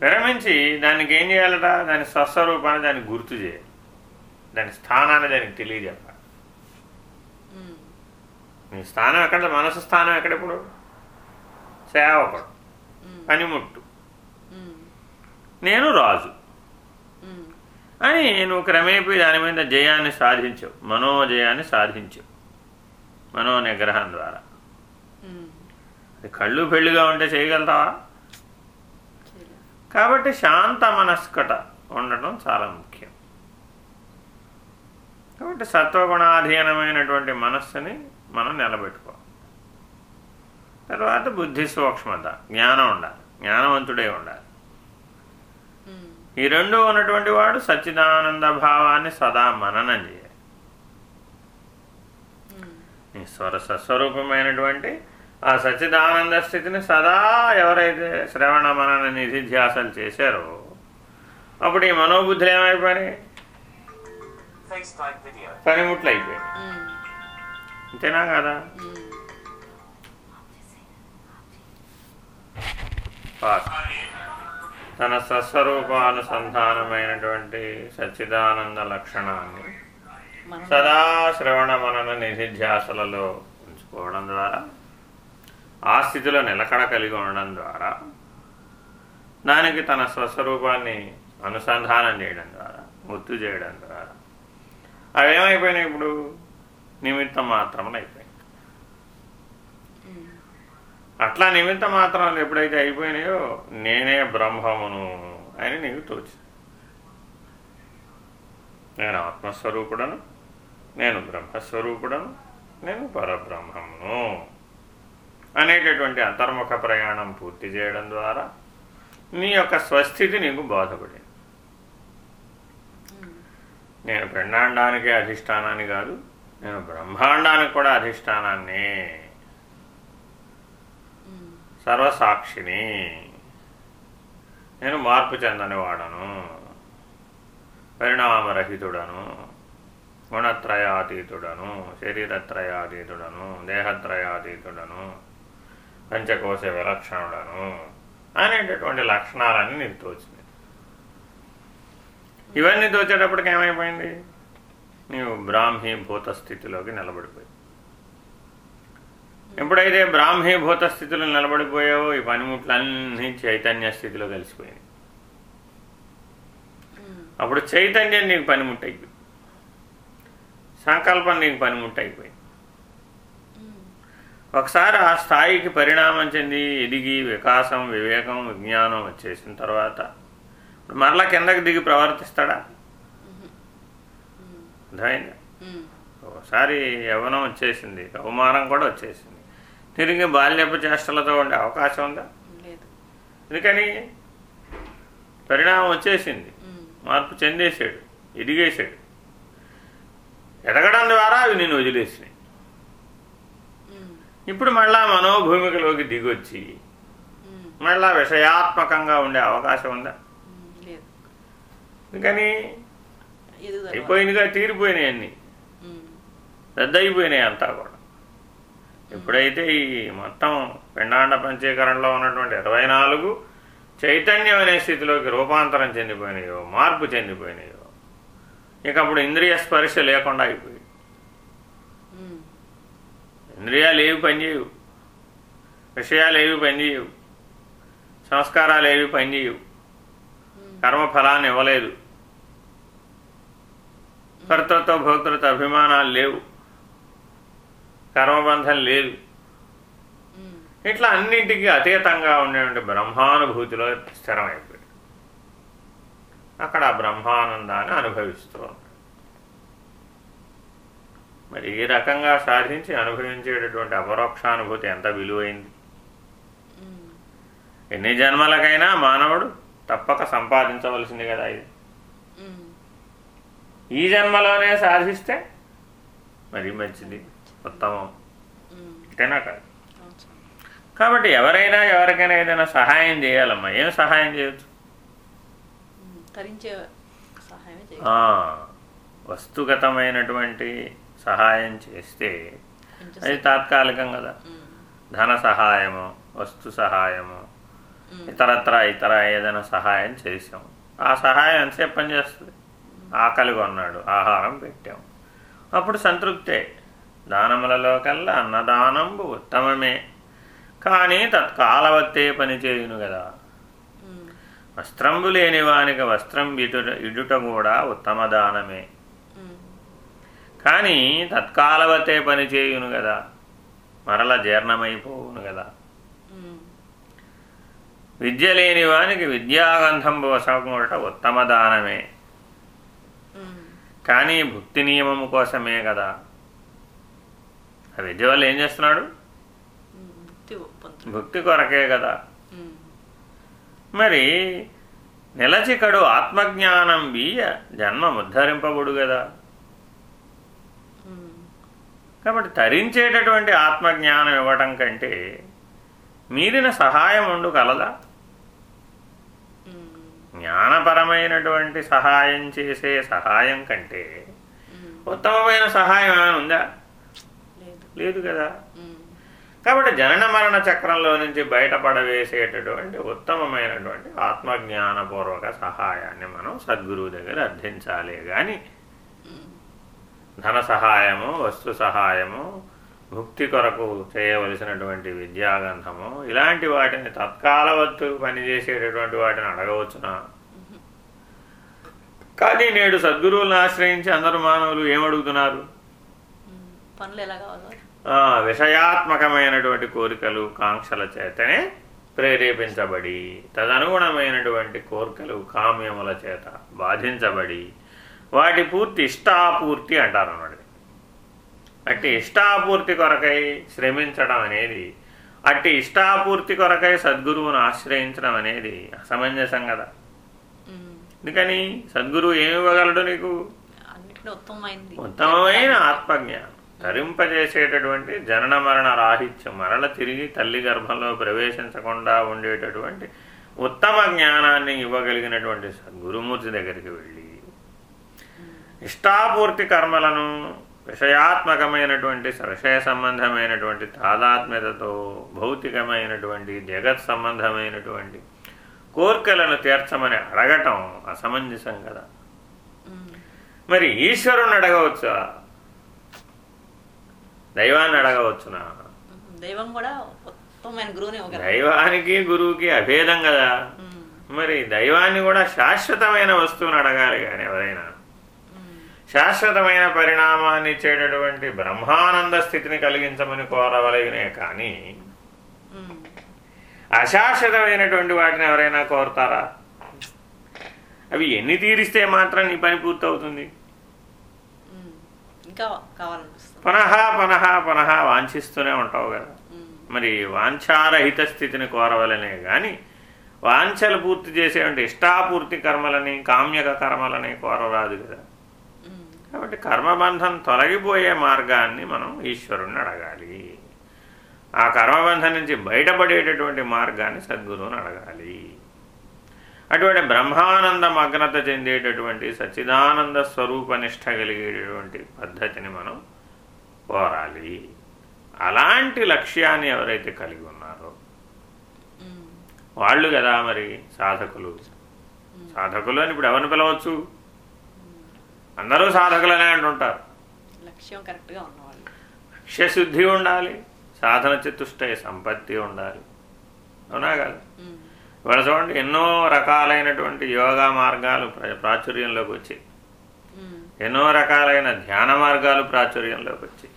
విరమించి దానికి ఏం చేయాలట? దాని స్వస్వరూపాన్ని దాన్ని గుర్తు చేయాలి దాని స్థానాన్ని దానికి తెలియజెప్పాలి మీ స్థానం ఎక్కడ? మనసు స్థానం ఎక్కడెప్పుడు సేవకుడు. పనిముట్టు. నేను రాజు. అని నువ్వు క్రమేపీ దాని మీద జయాన్ని సాధించావు మనోజయాన్ని సాధించావు మనో నిగ్రహం ద్వారా. అది కళ్ళు పెళ్ళిగా ఉంటే చేయగలుగుతావా? కాబట్టి శాంత మనస్కట ఉండటం చాలా ముఖ్యం. కాబట్టి సత్వగుణాధీనమైనటువంటి మనస్సుని మనం నిలబెట్టుకోవాలి. తర్వాత బుద్ధి సూక్ష్మత జ్ఞానం ఉండాలి. జ్ఞానవంతుడే ఉండాలి. ఈ రెండు ఉన్నటువంటి వాడు సచ్చిదానంద భావాన్ని సదా మననం చేయాలి ఈ స్వర సస్వరూపమైనటువంటి ఆ సచ్చిదానంద స్థితిని సదా ఎవరైతే శ్రవణ మనన నిధిధ్యాసలు చేశారో అప్పుడు ఈ మనోబుద్ధులు ఏమైపోయినాయి. పనిముట్లు అయిపోయాయి అంతేనా కదా. పాస్. తన సస్వరూపానుసంధానమైనటువంటి సచ్చిదానంద లక్షణాన్ని సదా శ్రవణ మనన నిధిధ్యాసలలో ఉంచుకోవడం ద్వారా ఆ స్థితిలో నిలకడ కలిగి ఉండడం ద్వారా దానికి తన స్వస్వరూపాన్ని అనుసంధానం చేయడం ద్వారా గుర్తు చేయడం ద్వారా. అవేమైపోయినాయి ఇప్పుడు? నిమిత్తం మాత్రములు అయిపోయినాయి అట్లా నిమిత్త మాత్రం ఎప్పుడైతే అయిపోయినాయో నేనే బ్రహ్మమును అని నీకు తోచి. నేను ఆత్మస్వరూపుడను నేను బ్రహ్మస్వరూపుడను నేను పరబ్రహ్మమును అనేటటువంటి అంతర్ముఖ ప్రయాణం పూర్తి చేయడం ద్వారా నీ యొక్క స్వస్థితి నీకు బాధపడింది. నేను పెండాండానికి అధిష్టానాన్ని కాదు నేను బ్రహ్మాండానికి కూడా అధిష్టానాన్ని. సర్వసాక్షిని. నేను మార్పు చెందని వాడను పరిణామరహితుడను. గుణత్రయాతీతుడను. శరీరత్రయాతీతుడను. దేహత్రయాతీతుడను. పంచకోశ విలక్షణుడను. అనేటటువంటి లక్షణాలన్నీ నీకు తోచినాయి ఇవన్నీ తోచేటప్పటికి ఏమైపోయింది? నీవు బ్రాహ్మీభూత స్థితిలోకి నిలబడిపోయి ఎప్పుడైతే బ్రాహ్మీభూత స్థితిలో నిలబడిపోయావో ఈ పనిముట్లన్నీ చైతన్య స్థితిలో కలిసిపోయింది ఉమ్, అప్పుడు చైతన్యం నీకు పనిముట్టు అయిపోయింది సంకల్పం నీకు పనిముట్టు అయిపోయింది ఒకసారి ఆ స్థాయికి పరిణామం చెంది ఎదిగి వికాసం వివేకం విజ్ఞానం వచ్చేసిన తర్వాత మరలా కిందకి దిగి ప్రవర్తిస్తాడా? అర్థమైందా? ఒకసారి యవ్వనం వచ్చేసింది అవమానం కూడా వచ్చేసింది. తిరిగి బాల్యపు చేష్టలతో ఉండే అవకాశం ఉందా? లేదు. ఎందుకని? పరిణామం వచ్చేసింది. మార్పు చెందేశాడు. ఎదిగేశాడు. ఎదగడం ద్వారా అవి నేను వదిలేసినాయి. ఇప్పుడు మళ్ళా మనోభూమికలోకి దిగొచ్చి మళ్ళా విషయాత్మకంగా ఉండే అవకాశం ఉందా? ఎందుకని? అయిపోయిందిగా తీరిపోయినాయి అన్నీ. రద్దయిపోయినాయి అంతా కూడా. ఎప్పుడైతే ఈ మొత్తం పిండాండ పంచీకరణలో ఉన్నటువంటి ఇరవై నాలుగు చైతన్యం అనే స్థితిలోకి రూపాంతరం చెందిపోయినాయో మార్పు చెందిపోయినాయో ఇక అప్పుడు ఇంద్రియ స్పర్శ లేకుండా అయిపోయి ఇంద్రియాలు ఏవి పనిచేయవు. విషయాలు ఏవి పనిచేయవు. సంస్కారాలు ఏవి పనిచేయవు. కర్మఫలాన్ని ఇవ్వలేదు. కర్తృత్వ భోక్తృత్వ అభిమానాలు లేవు. కర్మబంధం లేదు. ఇట్లా అన్నింటికి అతీతంగా ఉండేటువంటి బ్రహ్మానుభూతిలో స్థిరమైపోయాడు అక్కడ ఆ బ్రహ్మానందాన్ని అనుభవిస్తూ మరి ఈ రకంగా సాధించి అనుభవించేటటువంటి అపరోక్షానుభూతి ఎంత విలువైంది? ఎన్ని జన్మలకైనా మానవుడు తప్పక సంపాదించవలసింది కదా ఇది. ఈ జన్మలోనే సాధిస్తే మరి మంచిది. ఉత్తమం అంతేనా కాదు. కాబట్టి ఎవరైనా ఎవరికైనా ఏదైనా సహాయం చేయాలమ్మా. ఏం సహాయం చేయొచ్చు వస్తుగతమైనటువంటి సహాయం చేస్తే అది తాత్కాలికం కదా. ధన సహాయము వస్తు సహాయము ఇతరత్ర ఇతర ఏదైనా సహాయం చేసాం ఆ సహాయం ఎంతసేపు పనిచేస్తుంది? ఆకలి కొన్నాడు ఆహారం పెట్టాం అప్పుడు సంతృప్తే. దానములలో కల్లా అన్నదానంబు ఉత్తమమే. కానీ తత్కాలవత్తే పని చేయును కదా వస్త్రంబు లేని వానికి వస్త్రం ఇటుట ఇడుట కూడా ఉత్తమ దానమే కానీ తత్కాలవతే పని చేయును కదా మరల జీర్ణమైపోవును కదా విద్య లేని వానికి విద్యాగంధం పోసకుండా ఉత్తమ దానమే కానీ భుక్తి నియమము కోసమే కదా ఆ విద్య వల్ల ఏం చేస్తున్నాడు? భుక్తి కొరకే కదా. మరి నిలచికడు ఆత్మజ్ఞానం బీయ జన్మ ఉద్ధరింపబడు కదా కాబట్టి తరించేటటువంటి ఆత్మజ్ఞానం ఇవ్వటం కంటే మీరిన సహాయం ఉండు కలదా? జ్ఞానపరమైనటువంటి సహాయం చేసే సహాయం కంటే ఉత్తమమైన సహాయం ఏమైనా ఉందా? లేదు కదా. కాబట్టి జనన మరణ చక్రంలో నుంచి బయటపడవేసేటటువంటి ఉత్తమమైనటువంటి ఆత్మజ్ఞానపూర్వక సహాయాన్ని మనం సద్గురువు దగ్గర అర్థించాలి. కానీ ధన సహాయము వస్తు సహాయము భుక్తి కొరకు చేయవలసినటువంటి విద్యాగంధము ఇలాంటి వాటిని తత్కాలవత్తు పనిచేసేటటువంటి వాటిని అడగవచ్చునా? కానీ నేడు సద్గురువులను ఆశ్రయించి అందరు మానవులు ఏమడుగుతున్నారు? పనులు ఎలా కావాలి విషయాత్మకమైనటువంటి కోరికలు కాంక్షల చేతనే ప్రేరేపించబడి తదనుగుణమైనటువంటి కోరికలు కామ్యముల చేత బాధించబడి వాటి పూర్తి ఇష్టాపూర్తి అంటారు అన్నమాట. అట్టి ఇష్టాపూర్తి కొరకై శ్రమించడం అనేది అట్టి ఇష్టాపూర్తి కొరకై సద్గురువును ఆశ్రయించడం అనేది అసమంజసం కదా. ఉమ్, అందుకని సద్గురువు ఏమి ఇవ్వగలడు నీకు? ఉత్తమమైన ఆత్మజ్ఞానం. తరింపజేసేటటువంటి జనన మరణ రాహిత్యం మరల తిరిగి తల్లి గర్భంలో ప్రవేశించకుండా ఉండేటటువంటి ఉత్తమ జ్ఞానాన్ని ఇవ్వగలిగినటువంటి గురుమూర్తి దగ్గరికి వెళ్ళి ఇష్టాపూర్తి కర్మలను విషయాత్మకమైనటువంటి విషయ సంబంధమైనటువంటి తాదాత్మ్యతతో భౌతికమైనటువంటి జగత్ సంబంధమైనటువంటి కోర్కెలను తీర్చమని అడగటం అసమంజసం కదా. మరి ఈశ్వరుని అడగవచ్చా? దైవాన్ని అడగవచ్చునా? దైవం కూడా ఉత్తమమైన గురువుని దైవానికి గురువుకి అభేదం కదా. మరి దైవాన్ని కూడా శాశ్వతమైన వస్తువుని అడగాలి కానీ ఎవరైనా. శాశ్వతమైన పరిణామాన్ని ఇచ్చేటటువంటి బ్రహ్మానంద స్థితిని కలిగించమని కోరవలగినే కానీ అశాశ్వతమైనటువంటి వాటిని ఎవరైనా కోరుతారా? అవి ఎన్ని తీరిస్తే మాత్రం నీ పని పూర్తవుతుంది? ఇంకా కావాలనిపిస్తుంది. పునః పునః పునః వాంఛిస్తూనే ఉంటావు కదా. మరి వాంఛారహిత స్థితిని కోరవలనే గాని వాంఛలు పూర్తి చేసేటువంటి ఇష్టాపూర్తి కర్మలని కామ్యక కర్మలని కోరరాదు కదా. కాబట్టి కర్మబంధం తొలగిపోయే మార్గాన్ని మనం ఈశ్వరుణ్ణి అడగాలి. ఆ కర్మబంధం నుంచి బయటపడేటటువంటి మార్గాన్ని సద్గురువుని అడగాలి. అటువంటి బ్రహ్మానంద మగ్నత చెందేటటువంటి సచ్చిదానంద స్వరూప నిష్ట కలిగేటటువంటి పద్ధతిని మనం కోరాలి అలాంటి లక్ష్యాన్ని ఎవరైతే కలిగి ఉన్నారో వాళ్ళు కదా మరి సాధకులు. సాధకులు అని ఇప్పుడు ఎవరిని పిలవచ్చు? అందరూ సాధకులనే అంటుంటారు. లక్ష్యం కరెక్ట్గా ఉన్నవాళ్ళు. లక్ష్యశుద్ధి ఉండాలి. సాధన చతుష్టయ సంపత్తి ఉండాలి. అవునా కదా? ఇవాళ చూడండి ఎన్నో రకాలైనటువంటి యోగా మార్గాలు ప్ర- ప్రాచుర్యంలోకి వచ్చాయి. ఎన్నో రకాలైన ధ్యాన మార్గాలు ప్రాచుర్యంలోకి వచ్చాయి.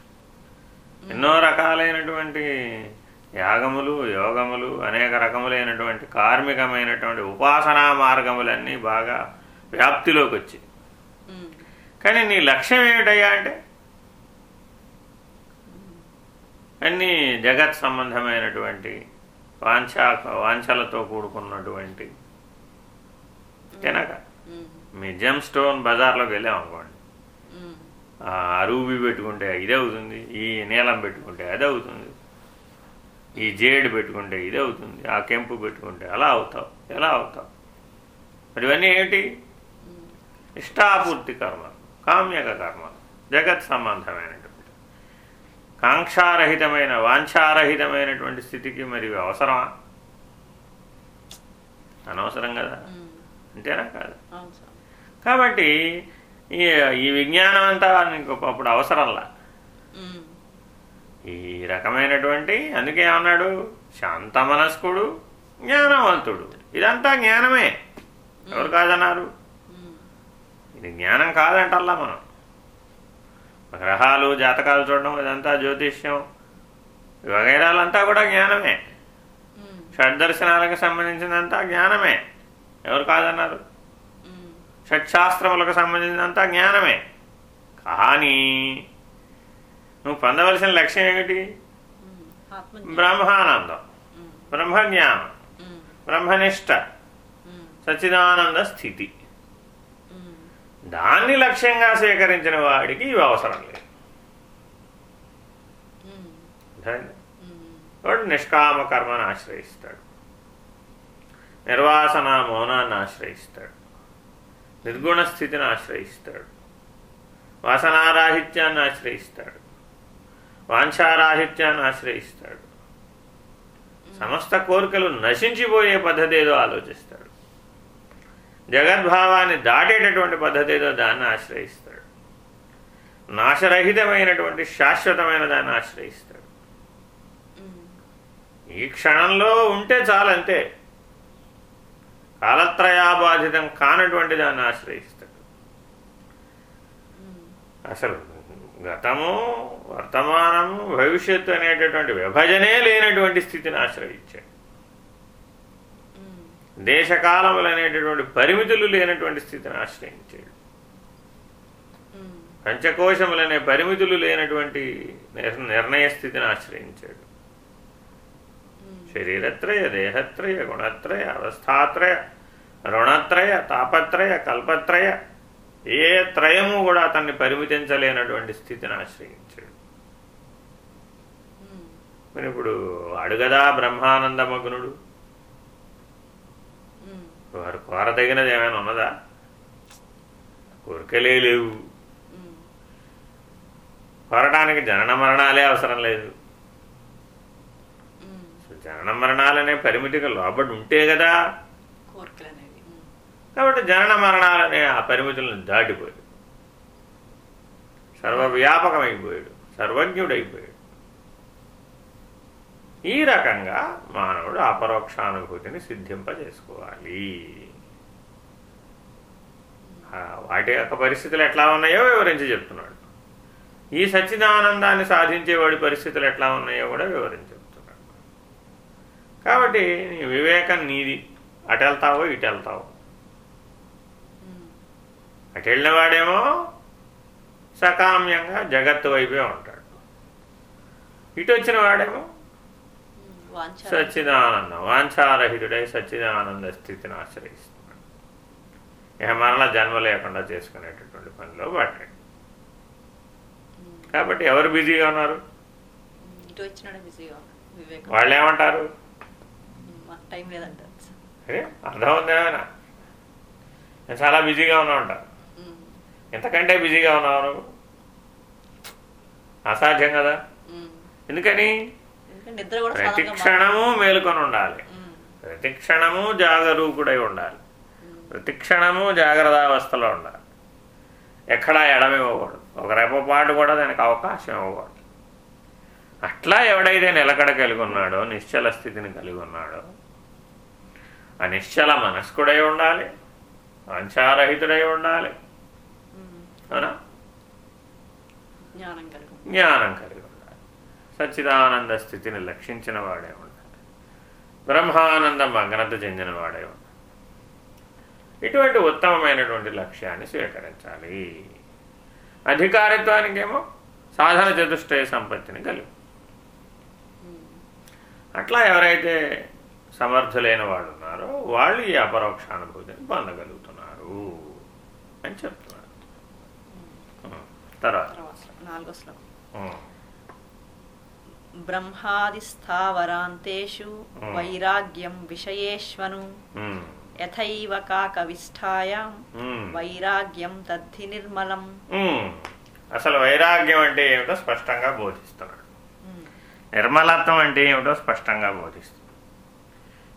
ఎన్నో రకాలైనటువంటి యాగములు యోగములు అనేక రకములైనటువంటి కార్మికమైనటువంటి ఉపాసనా మార్గములన్నీ బాగా వ్యాప్తిలోకి వచ్చాయి. కానీ నీ లక్ష్యం ఏమిటయ్యా అంటే? అన్ని జగత్ సంబంధమైనటువంటి వాంఛా వాంఛలతో కూడుకున్నటువంటి తినక మీ జెమ్ స్టోన్ బజార్లోకి వెళ్ళాం అనుకోండి. ఉమ్, ఆ రూబీ పెట్టుకుంటే ఇది అవుతుంది ఈ నీలం పెట్టుకుంటే అది అవుతుంది ఈ జేడు పెట్టుకుంటే ఇది అవుతుంది ఆ కెంపు పెట్టుకుంటే అలా అవుతావు ఎలా అవుతావు? మరి ఇవన్నీ ఏంటి? ఉమ్, ఇష్టాపూర్తి కర్మలు కామ్యక కర్మలు జగత్ సంబంధమైనటువంటి కాంక్షారహితమైన వాంఛారహితమైనటువంటి స్థితికి మరి అవసరమా? అనవసరం కదా. అంతేనా కాదు? కాబట్టి ఈ విజ్ఞానం అంతా నీకు అప్పుడు అవసరంలా. ఈ రకమైనటువంటి అందుకే ఏమన్నాడు? శాంత మనస్కుడు జ్ఞానవంతుడు. ఇదంతా జ్ఞానమే. ఎవరు కాదన్నారు? ఇది జ్ఞానం కాదంటల్లా మనం. గ్రహాలు జాతకాలు చూడడం ఇదంతా జ్యోతిష్యం. వగైరాలంతా కూడా జ్ఞానమే. షడ్దర్శనాలకు సంబంధించినంతా జ్ఞానమే. ఎవరు కాదన్నారు? షట్శాస్త్రములకు సంబంధించినంతా జ్ఞానమే. కానీ నువ్వు పొందవలసిన లక్ష్యం ఏమిటి. బ్రహ్మానందం. బ్రహ్మజ్ఞానం. బ్రహ్మనిష్ట. ఉమ్, సచ్చిదానంద స్థితి. దాన్ని లక్ష్యంగా స్వీకరించిన వాడికి ఇవి అవసరం లేదు. వాడు నిష్కామ కర్మను ఆశ్రయిస్తాడు. నిర్వాసన మౌనాన్ని ఆశ్రయిస్తాడు. నిర్గుణ స్థితిని ఆశ్రయిస్తాడు. వాసనారాహిత్యాన్ని ఆశ్రయిస్తాడు. వాంఛారాహిత్యాన్ని ఆశ్రయిస్తాడు. సమస్త కోరికలు నశించిపోయే పద్ధతి ఏదో ఆలోచిస్తాడు. జగద్భావాన్ని దాటేటటువంటి పద్ధతి ఏదో దాన్ని ఆశ్రయిస్తాడు. నాశరహితమైనటువంటి శాశ్వతమైన దాన్ని ఆశ్రయిస్తాడు. ఈ క్షణంలో ఉంటే చాలంతే. కాలత్రయాబాధితం కానటువంటి దాన్ని ఆశ్రయిస్తాడు. ఉమ్, అసలు గతము వర్తమానము భవిష్యత్తు అనేటటువంటి విభజనే లేనటువంటి స్థితిని ఆశ్రయించాడు. ఉమ్, దేశకాలములు అనేటటువంటి పరిమితులు లేనటువంటి స్థితిని ఆశ్రయించాడు. ఉమ్, పంచకోశములనే పరిమితులు లేనటువంటి నిర్- నిర్ణయ స్థితిని ఆశ్రయించాడు. శరీరత్రయ దేహత్రయ గుణత్రయ అవస్థాత్రయ రుణత్రయ తాపత్రయ కల్పత్రయ ఏ త్రయము కూడా అతన్ని పరిమితించలేనటువంటి స్థితిని ఆశ్రయించాడు. ఉమ్, మరి ఇప్పుడు అడుగదా బ్రహ్మానందమగ్నుడు ఉమ్, వారు కోరదగినది ఏమైనా ఉన్నదా? కోరికలే లేవు. ఉమ్, కోరటానికి జనన మరణాలే అవసరం లేదు. జనన మరణాలనే పరిమితికి లోబడి ఉంటే కదా. కాబట్టి జనన మరణాలనే ఆ పరిమితులను దాటిపోయాడు. సర్వవ్యాపకమైపోయాడు సర్వజ్ఞుడైపోయాడు. ఈ రకంగా మానవుడు అపరోక్షానుభూతిని సిద్ధింపజేసుకోవాలి. వాటి యొక్క పరిస్థితులు ఎట్లా ఉన్నాయో వివరించి చెప్తున్నాడు. ఈ సచ్చిదానందాన్ని సాధించేవాడి పరిస్థితులు ఎట్లా ఉన్నాయో కూడా వివరించి కాబట్టి వివేకం నీది. అటు వెళ్తావో ఇటు వెళ్తావో. అటు వెళ్ళినవాడేమో సకామ్యంగా జగత్తు వైపే ఉంటాడు. ఇటు వచ్చిన వాడేమో సచ్చిదానందం వాంఛారహితుడై సచ్చిదానంద స్థితిని ఆశ్రయిస్తున్నాడు. ఇక మరల జన్మ లేకుండా చేసుకునేటటువంటి పనిలో పడ్డాడు. కాబట్టి ఎవరు బిజీగా ఉన్నారు? వాళ్ళు ఏమంటారు టైం లేదంటారు అరే అర్థం ఉందేమైనా నేను చాలా బిజీగా ఉన్నా ఉంటాను ఎంతకంటే బిజీగా ఉన్నావు నువ్వు? అసాధ్యం కదా. ఎందుకని? ఎందుకంటే నిద్ర కూడా ప్రతి సాధారణంగా క్షణము మేలుకొని ఉండాలి. ఉమ్, ప్రతి క్షణము జాగరూకుడై ఉండాలి. ఉమ్, ప్రతి క్షణము జాగ్రత్తావస్థలో ఉండాలి. ఎక్కడా ఎడమివ్వకూడదు ఒక రెప్పపాటు కూడా దానికి అవకాశం ఇవ్వకూడదు. అట్లా ఎవడైతే నిలకడ కలిగి ఉన్నాడో నిశ్చల స్థితిని కలిగి ఉన్నాడో ఆ నిశ్చల మనస్కుడై ఉండాలి వంచారహితుడై ఉండాలి. అవునా? జ్ఞానం కలుగు ఉండాలి. సచ్చిదానంద స్థితిని లక్షించిన వాడే ఉండాలి. బ్రహ్మానంద మగ్నత చెందిన వాడే ఉండాలి. ఇటువంటి ఉత్తమమైనటువంటి లక్ష్యాన్ని స్వీకరించాలి. అధికారిత్వానికేమో సాధన చతుష్టయ సంపత్తిని కలిగి అట్లా ఎవరైతే సమర్థులైన వాళ్ళు ఉన్నారో వాళ్ళు ఈ అపరోక్షానుభూతిని పొందగలుగుతున్నారు అని చెప్తున్నాడు ఉం. తర్వాత నాలుగో శ్లోకం. బ్రహ్మాదిస్థావరాంతేషు. వైరాగ్యం విషయేష్వను. యథైవ కాకవిష్ఠాయాం ఉం. వైరాగ్యం తద్ధి నిర్మలం. అసలు వైరాగ్యం అంటే ఏమిటో స్పష్టంగా బోధిస్తున్నాడు నిర్మలత్వం అంటే ఏమిటో స్పష్టంగా బోధిస్తున్నాడు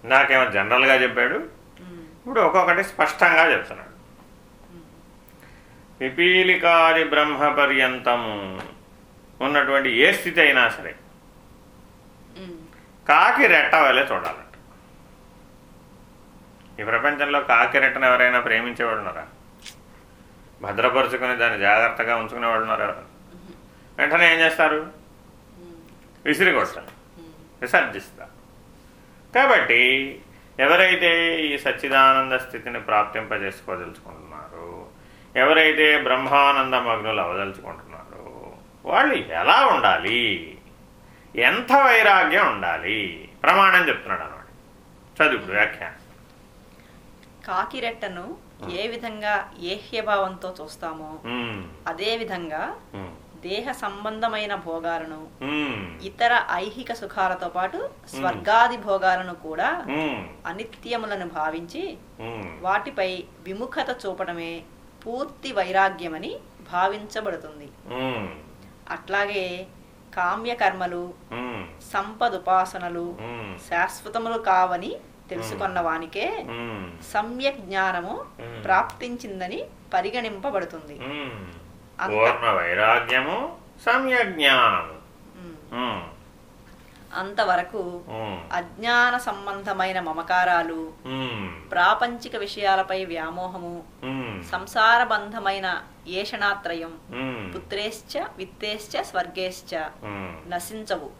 నాకేమో జనరల్గా చెప్పాడు. ఇప్పుడు ఒక్కొక్కటి స్పష్టంగా చెప్తున్నాడు. పిపీలికాది బ్రహ్మ పర్యంతము ఉన్నటువంటి ఏ స్థితి అయినా సరే కాకి రెట్ట చూడాలంట. ఈ ప్రపంచంలో కాకి రెట్టను ఎవరైనా ప్రేమించేవాడు ఉన్నారా? భద్రపరుచుకుని దాన్ని జాగ్రత్తగా ఉంచుకునేవాడు ఉన్నారా? వెంటనే ఏం చేస్తారు? విసిరి కొడతారు విసర్జిస్తారు. కాబట్టి ఎవరైతే ఈ సచ్చిదానంద స్థితిని ప్రాప్తింపజేసుకోదలుచుకుంటున్నారో ఎవరైతే బ్రహ్మానంద మగ్నులు అవదలుచుకుంటున్నారో వాళ్ళు ఎలా ఉండాలి? ఎంత వైరాగ్యం ఉండాలి? ప్రమాణం చెప్తున్నాడు అన్నమాట. చదువు ఇప్పుడు వ్యాఖ్యానం కాకిరెట్టను ఏ విధంగా ఏహ్యభావంతో చూస్తామో అదే విధంగా దేహ సంబంధమైన భోగాలను ఇతర ఐహిక సుఖాలతో పాటు స్వర్గాది భోగాలను కూడా అనిత్యములను భావించి వాటిపై విముఖత చూపడమే పూర్తి వైరాగ్యమని భావించబడుతుంది. అట్లాగే కామ్యకర్మలు సంపదుపాసనలు శాశ్వతములు కావని తెలుసుకున్న వానికే సమ్యక్ జ్ఞానము. ప్రాప్తించిందని పరిగణింపబడుతుంది. పూర్ణ వైరాగ్యము సమ్యజ్ఞానము అంతవరకు అజ్ఞాన సంబంధమైన మమకారాలు ప్రాపంచిక విషయాలపై వ్యామోహము ఉమ్, సంసారబంధమైన ఏషణాత్రయం పుత్రేశ్చ విత్తేశ్చ స్వర్గేశ్చ నశించవు.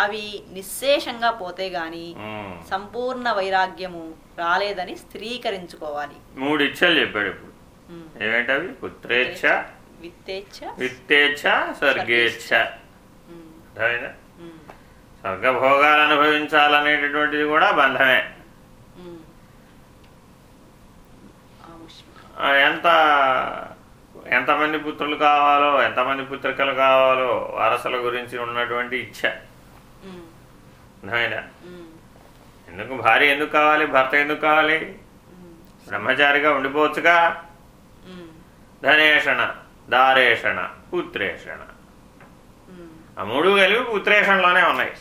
అవి నిశ్శేషంగా పోతే గాని. సంపూర్ణ వైరాగ్యము రాలేదని స్థిరీకరించుకోవాలి. మూడు ఇచ్చలు చెప్పాడు ఇప్పుడు. ఏమేంటవి పుత్రేచ్ఛ విత్తేచ్ఛ స్వర్గేచ్ఛ అర్థమైందా? స్వర్గభోగాలు అనుభవించాలనేటటువంటిది కూడా బంధమే. ఎంత ఎంతమంది పుత్రులు కావాలో ఎంతమంది పుత్రికలు కావాలో వారసుల గురించి ఉన్నటువంటి ఇచ్ఛ. ఉమ్, ఎందుకు భార్య ఎందుకు కావాలి భర్త ఎందుకు కావాలి? బ్రహ్మచారిగా ఉండిపోవచ్చుగా. ధనేషణ. దారేషణ పుత్రేషణ ఆ మూడు కలిపి పుత్రేషణలోనే ఉన్నాయి.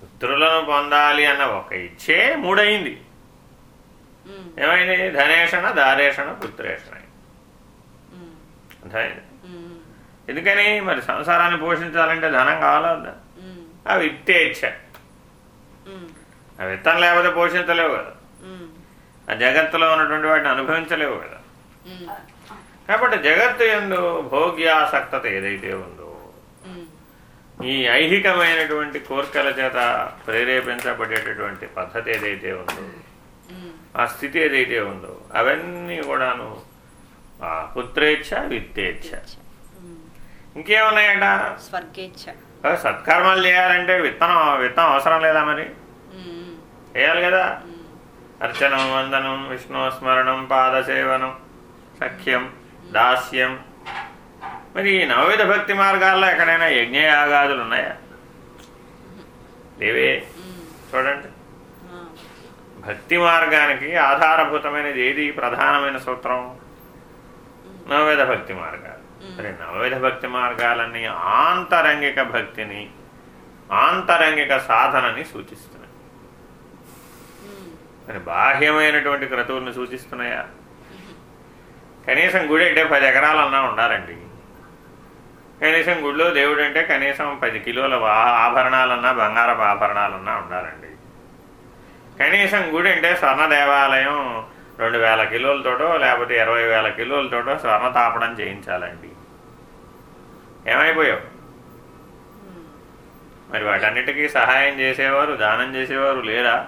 పుత్రులను పొందాలి అన్న ఒక ఇచ్చే మూడయింది. ఏమైంది? ధనేషణ దారేషణ పుత్రేషణ అర్థమైంది? ఎందుకని? మరి సంసారాన్ని పోషించాలంటే ధనం కావాలా వద్దా? ఆ విత్తే ఉమ్, ఆ విత్తనం లేకపోతే పోషించలేవు కదా. ఆ జగత్తులో ఉన్నటువంటి వాటిని అనుభవించలేవు కదా. కాబట్టి జగత్తు ఎందు భోగ్యాసక్తత ఏదైతే ఉందో ఈ ఐహికమైనటువంటి కోరికల చేత ప్రేరేపించబడేటటువంటి పద్ధతి ఏదైతే ఉందో ఆ స్థితి ఏదైతే ఉందో అవన్నీ కూడాను ఆ పుత్రేచ్ఛ విత్తేచ్ఛ. ఇంకేమున్నాయట? స్వర్గేచ్ఛ. సత్కర్మలు చేయాలంటే విత్తనం విత్తనం అవసరం లేదా మరి? చేయాలి కదా. అర్చనం వందనం విష్ణు స్మరణం పాదసేవనం సఖ్యం. దాస్యం. మరి ఈ నవవిధ భక్తి మార్గాల్లో ఎక్కడైనా యజ్ఞయాగాదులు ఉన్నాయా? లేవే. చూడండి. భక్తి మార్గానికి ఆధారభూతమైనది ఏది? ప్రధానమైన సూత్రం. నవవిధ భక్తి మార్గాలు. మరి నవవిధ భక్తి మార్గాలన్నీ ఆంతరంగిక భక్తిని ఆంతరంగిక సాధనని సూచిస్తున్నాయి. మరి బాహ్యమైనటువంటి క్రతువులను సూచిస్తున్నాయా? కనీసం గుడి అంటే పది ఎకరాలన్నా ఉండాలండి. కనీసం గుడిలో దేవుడు అంటే కనీసం పది కిలోల ఆభరణాలన్నా బంగారపు ఆభరణాలన్నా ఉండాలండి. కనీసం గుడి అంటే స్వర్ణ దేవాలయం రెండు వేల కిలోలతోటో లేకపోతే ఇరవై వేల కిలోలతోటో స్వర్ణ తాపడం చేయించాలండి. ఏమైపోయావు? మరి వాటన్నిటికీ సహాయం చేసేవారు దానం చేసేవారు లేరా?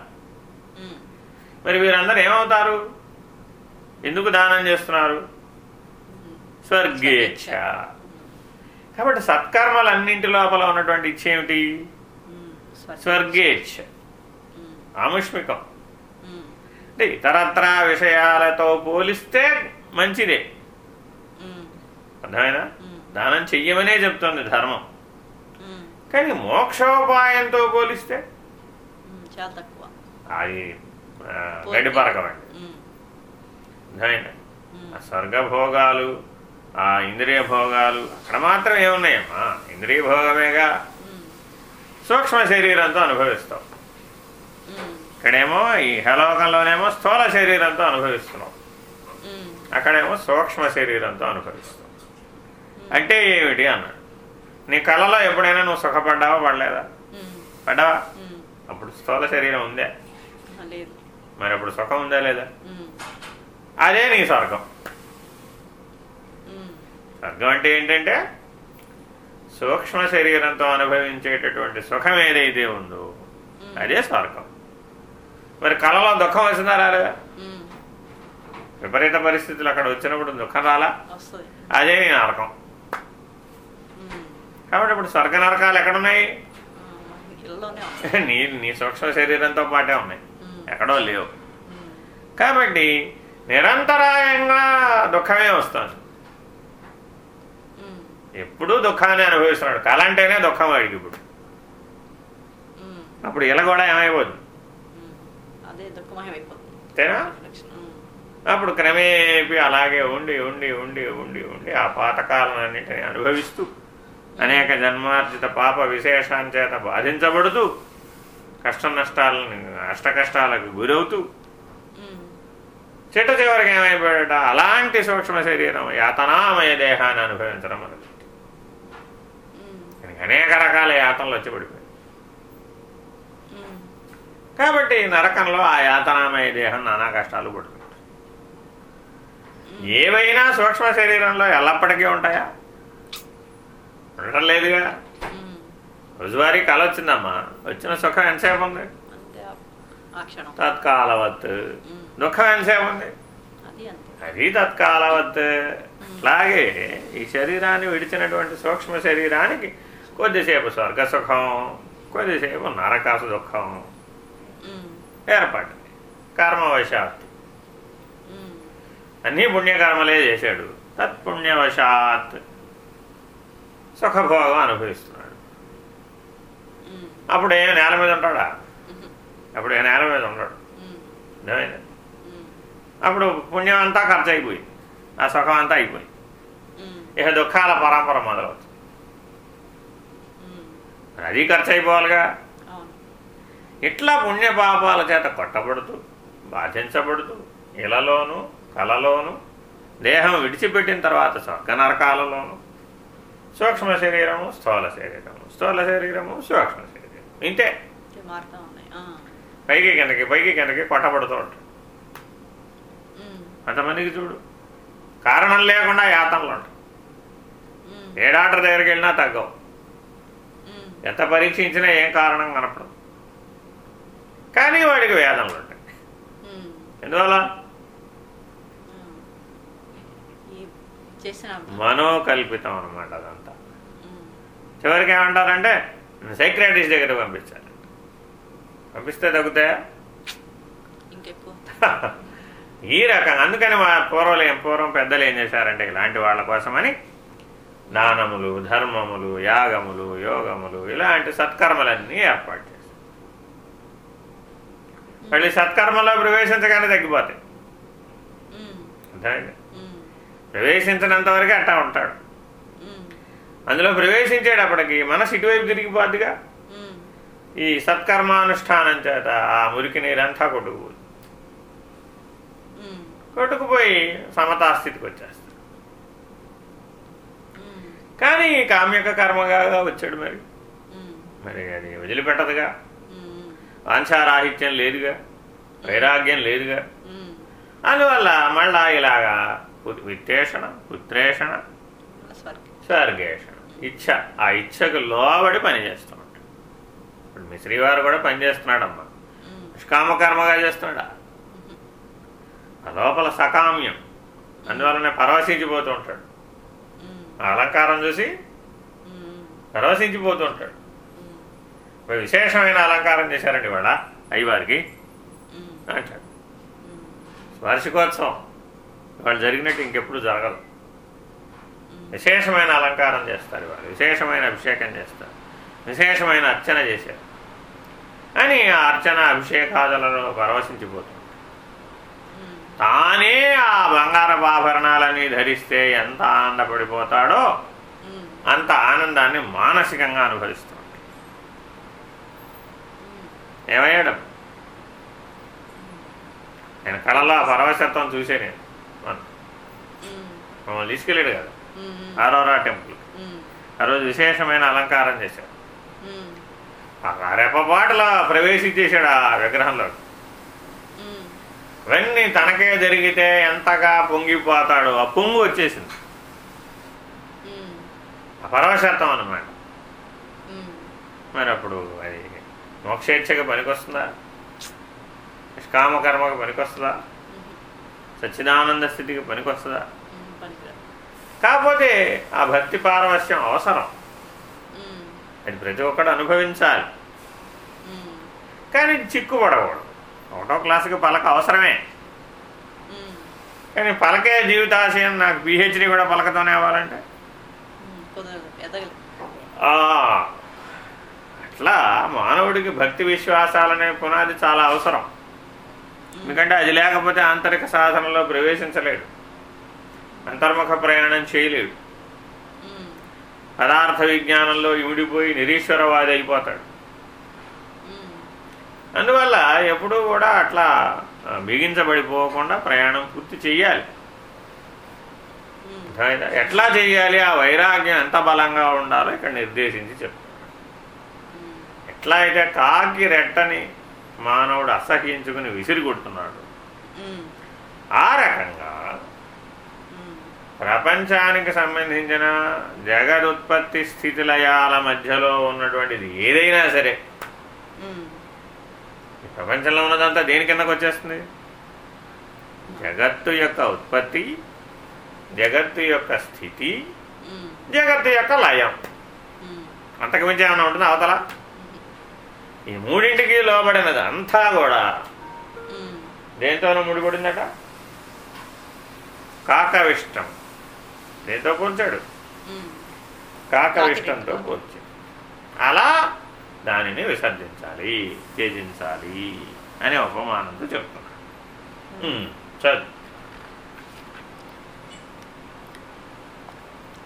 మరి వీరందరూ ఏమవుతారు? ఎందుకు దానం చేస్తున్నారు? స్వర్గేచ్ఛ. కాబట్టి సత్కర్మలన్నింటి లోపల ఉన్నటువంటి ఇచ్చ ఏమిటి? ఉమ్, స్వర్గ- స్వర్గేచ్ఛ. ఆముష్మికం. అంటే ఇతరత్ర విషయాలతో పోలిస్తే మంచిదే. అర్థమైనా దానం చెయ్యమనే చెప్తుంది ధర్మం. కానీ మోక్షోపాయంతో పోలిస్తే? అది గడిపరకమండి ఉమ్, ఆ స్వర్గభోగాలు ఆ ఇంద్రియ భోగాలు అక్కడ మాత్రం ఏమున్నాయమ్మా ఇంద్రియ భోగమేగా సూక్ష్మ శరీరంతో అనుభవిస్తాం. ఇక్కడేమో ఈ హలోకంలోనేమో స్థూల శరీరంతో అనుభవిస్తున్నాం. అక్కడేమో సూక్ష్మ శరీరంతో అనుభవిస్తాం అంటే ఏమిటి అన్నాడు. నీ కళలో ఎప్పుడైనా నువ్వు సుఖపడ్డావా పడలేదా? పడ్డావా. అప్పుడు స్థూల శరీరం ఉందే? మరి అప్పుడు సుఖం ఉందా లేదా? అదే నీ స్వర్గం. స్వర్గం అంటే ఏంటంటే సూక్ష్మ శరీరంతో అనుభవించేటటువంటి సుఖం ఏదైతే ఉందో అదే స్వర్గం. మరి కళలో దుఃఖం వచ్చిందా రాలేదా విపరీత పరిస్థితులు అక్కడ వచ్చినప్పుడు దుఃఖం రాలా? అదే నీ నరకం. కాబట్టి ఇప్పుడు స్వర్గ నరకాలు ఎక్కడున్నాయి? నీ నీ సూక్ష్మ శరీరంతో పాటే ఉన్నాయి. ఎక్కడో లేవు. కాబట్టి నిరంతరాయంగా దుఃఖమే వస్తుంది ఎప్పుడూ దుఃఖాన్ని అనుభవిస్తున్నాడు కళ అంటేనే దుఃఖం వాడికి ఇప్పుడు. అప్పుడు ఇలా కూడా ఏమైపోతుంది అయిపోతుంది అంతేనా అప్పుడు క్రమేపీ అలాగే ఉండి ఉండి ఉండి ఉండి ఉండి ఆ పాతకాలన్నింటినీ అనుభవిస్తూ అనేక జన్మార్జిత పాప విశేషాం చేత బాధించబడుతూ కష్ట నష్టాలను అష్ట కష్టాలకు గురవుతూ చిట్ట చివరికి ఏమైపోయాడట? అలాంటి సూక్ష్మ శరీరం యాతనామయ దేహాన్ని అనుభవించడం దీనికి అనేక రకాల యాతనలు వచ్చి పడిపోయాయి. కాబట్టి నరకంలో ఆ యాతనామయ దేహం నానా కష్టాలు పడుతుంది. ఏవైనా సూక్ష్మ శరీరంలో ఎల్లప్పటికీ ఉంటాయా? ఉండటం లేదుగా. రోజువారీ కళ వచ్చిందమ్మా. వచ్చిన సుఖం ఎంతసేపు ఉంది? తత్కాలవత్ దుఃఖం ఎంతసేపు ఉంది అది తత్కాలవత్ అలాగే ఈ శరీరాన్ని విడిచినటువంటి సూక్ష్మ శరీరానికి కొద్దిసేపు స్వర్గ సుఖం కొద్దిసేపు నరకాసు దుఃఖం ఏర్పడింది. కర్మవశాత్ ఉమ్, అన్నీ పుణ్యకర్మలే చేశాడు. తత్పుణ్యవశాత్ సుఖభోగం అనుభవిస్తున్నాడు. అప్పుడు ఏ నేల మీద ఉంటాడా? అప్పుడు ఏ నేల మీద ఉమ్, అర్థమైందా? అప్పుడు పుణ్యం అంతా ఖర్చు అయిపోయింది ఆ సుఖం అంతా అయిపోయింది ఇక దుఃఖాల పరంపర మొదలవుతుంది అది ఖర్చు అయిపోవాలిగా ఇట్లా పుణ్యపాపాల చేత కొట్టబడుతూ బాధించబడుతూ ఇలలోను కలలోను దేహం విడిచిపెట్టిన తర్వాత స్వర్గ నరకాలలోను సూక్ష్మ శరీరము స్థూల శరీరము స్థూల శరీరము సూక్ష్మ శరీరం ఇంతే పైకి కిందకి పైకి కిందకి కొట్టబడుతూ ఉంటాయి ఉమ్, అంతమందికి చూడు. కారణం లేకుండా యాతనలు ఉంటాయి. ఏ డాక్టర్ దగ్గరికి వెళ్ళినా తగ్గవు. ఎంత పరీక్షించినా ఏం కారణం కనపడదు. కానీ వాడికి వేదనలు ఉంటాయి. ఎందువల్ల? మనోకల్పితం అనమాట అదంతా. చివరికి ఏమంటారంటే సైక్రాటిస్ట్ దగ్గర పంపించాలి పంపిస్తే తగ్గుతాయా? ఇంకెక్కువ. ఈ రకంగా అందుకని మా పూర్వలేం పూర్వం పెద్దలు ఏం చేశారంటే ఇలాంటి వాళ్ళ కోసమని దానములు ధర్మములు యాగములు యోగములు ఇలాంటి సత్కర్మలన్నీ ఏర్పాటు చేశారు. మళ్ళీ సత్కర్మలో ప్రవేశించగానే తగ్గిపోతాయి. ప్రవేశించినంత వరకు అట్టా ఉంటాడు. అందులో ప్రవేశించేటప్పటికి మనసు ఇటువైపు తిరిగిపోద్దిగా. ఈ సత్కర్మానుష్ఠానం చేత ఆ మురికి నీరంతా కొట్టుకుపోతుంది. కొట్టుకుపోయి సమతాస్థితికి వచ్చేస్తాడు. కానీ కామ్యక కర్మగా వచ్చాడు మరి. మరి అది వదిలిపెట్టదుగా. వాంఛారాహిత్యం లేదుగా. వైరాగ్యం లేదుగా. అందువల్ల మళ్ళా ఇలాగా విత్తేషణ పుత్రేషణ స్వర్గేషణ. ఇచ్ఛ ఆ ఇచ్ఛకు లోబడి పని చేస్తూ ఉంటాడు ఇప్పుడు మీ శ్రీవారు కూడా పని చేస్తున్నాడమ్మా. ఉమ్, నిష్కామ కర్మగా చేస్తున్నాడా? లోపల సకామ్యం. అందువల్లనే పరవశించిపోతూ ఉంటాడు అలంకారం చూసి పరవశించిపోతూ ఉంటాడు విశేషమైన అలంకారం చేశారండి వాళ్ళ అయ్యవారికి. అంటాడు. వార్షికోత్సవం వాళ్ళు జరిగినట్టు ఇంకెప్పుడు జరగదు. విశేషమైన అలంకారం చేస్తారు వాళ్ళు విశేషమైన అభిషేకం చేస్తారు. విశేషమైన అర్చన చేశారు. అని ఆ అర్చన అభిషేకాదులలో పరవశించిపోతుంది. తానే ఆ బంగారపు ఆభరణాలని ధరిస్తే ఎంత ఆనందపడిపోతాడో అంత ఆనందాన్ని మానసికంగా అనుభవిస్తూ ఉంటాడు ఏమయ్యాడు? నేను కళలో ఆ పరవశత్వం చూసే నేను. మమ్మల్ని తీసుకెళ్ళాడు కదా. ఆరోరా టెంపుల్ ఆ రోజు విశేషమైన అలంకారం చేశాడు. రెప్పపాటులో ప్రవేశించేశాడు ఆ విగ్రహంలో ఇవన్నీ తనకే జరిగితే ఎంతగా పొంగిపోతాడో. ఆ పొంగు వచ్చేసింది. పరవశత్వం అన్నమాట. ఉమ్, మరి అప్పుడు అది మోక్షేచ్ఛగా పనికొస్తుందా? నిష్కామకర్మకు పనికొస్తుందా? సచ్చిదానంద స్థితికి పనికొస్తుందా. కాకపోతే ఆ భక్తి పారవశ్యం అవసరం. అది ప్రతి ఒక్కడు అనుభవించాలి. కానీ చిక్కుపడకూడదు. ఒకటో క్లాసుకి పలక అవసరమే. కానీ పలకే జీవితాశయం నాకు పిహెచ్డి కూడా పలకతోనే అవ్వాలంటే? అట్లా మానవుడికి భక్తి విశ్వాసాలనే పునాది చాలా అవసరం. ఎందుకంటే అది లేకపోతే ఆంతరిక సాధనలో ప్రవేశించలేడు. అంతర్ముఖ ప్రయాణం చేయలేడు. పదార్థ విజ్ఞానంలో ఇమిడిపోయి నిరీశ్వరవాది అయిపోతాడు. అందువల్ల ఎప్పుడూ కూడా అట్లా బిగించబడిపోకుండా ప్రయాణం పూర్తి చెయ్యాలి? ఎట్లా చెయ్యాలి? ఆ వైరాగ్యం ఎంత బలంగా ఉండాలో ఇక్కడ నిర్దేశించి చెప్తున్నాడు ఎట్లా అయితే కాకి రెట్టని మానవుడు అసహ్యించుకుని విసిరి కొడుతున్నాడు ఉమ్, ఆ రకంగా ప్రపంచానికి సంబంధించిన జగదుత్పత్తి స్థితిలయాల మధ్యలో ఉన్నటువంటిది ఏదైనా సరే ప్రపంచంలో ఉన్నదంతా దేని కిందకు వచ్చేస్తుంది? జగత్తు యొక్క ఉత్పత్తి జగత్తు యొక్క స్థితి జగత్తు యొక్క లయం. అంతకు మించి ఏమైనా ఉంటుంది అవతల? ఈ మూడింటికి లోబడినది అంతా కూడా దేంతోనూ ముడిపడిందట? కాకవిష్టం. దేంతో పోల్చాడు? కాకవిష్టంతో. పోల్చాడు. అలా దానిని విసర్జించాలి త్యజించాలి అనే ఉపమానంతో చెప్తున్నాడు చదువు.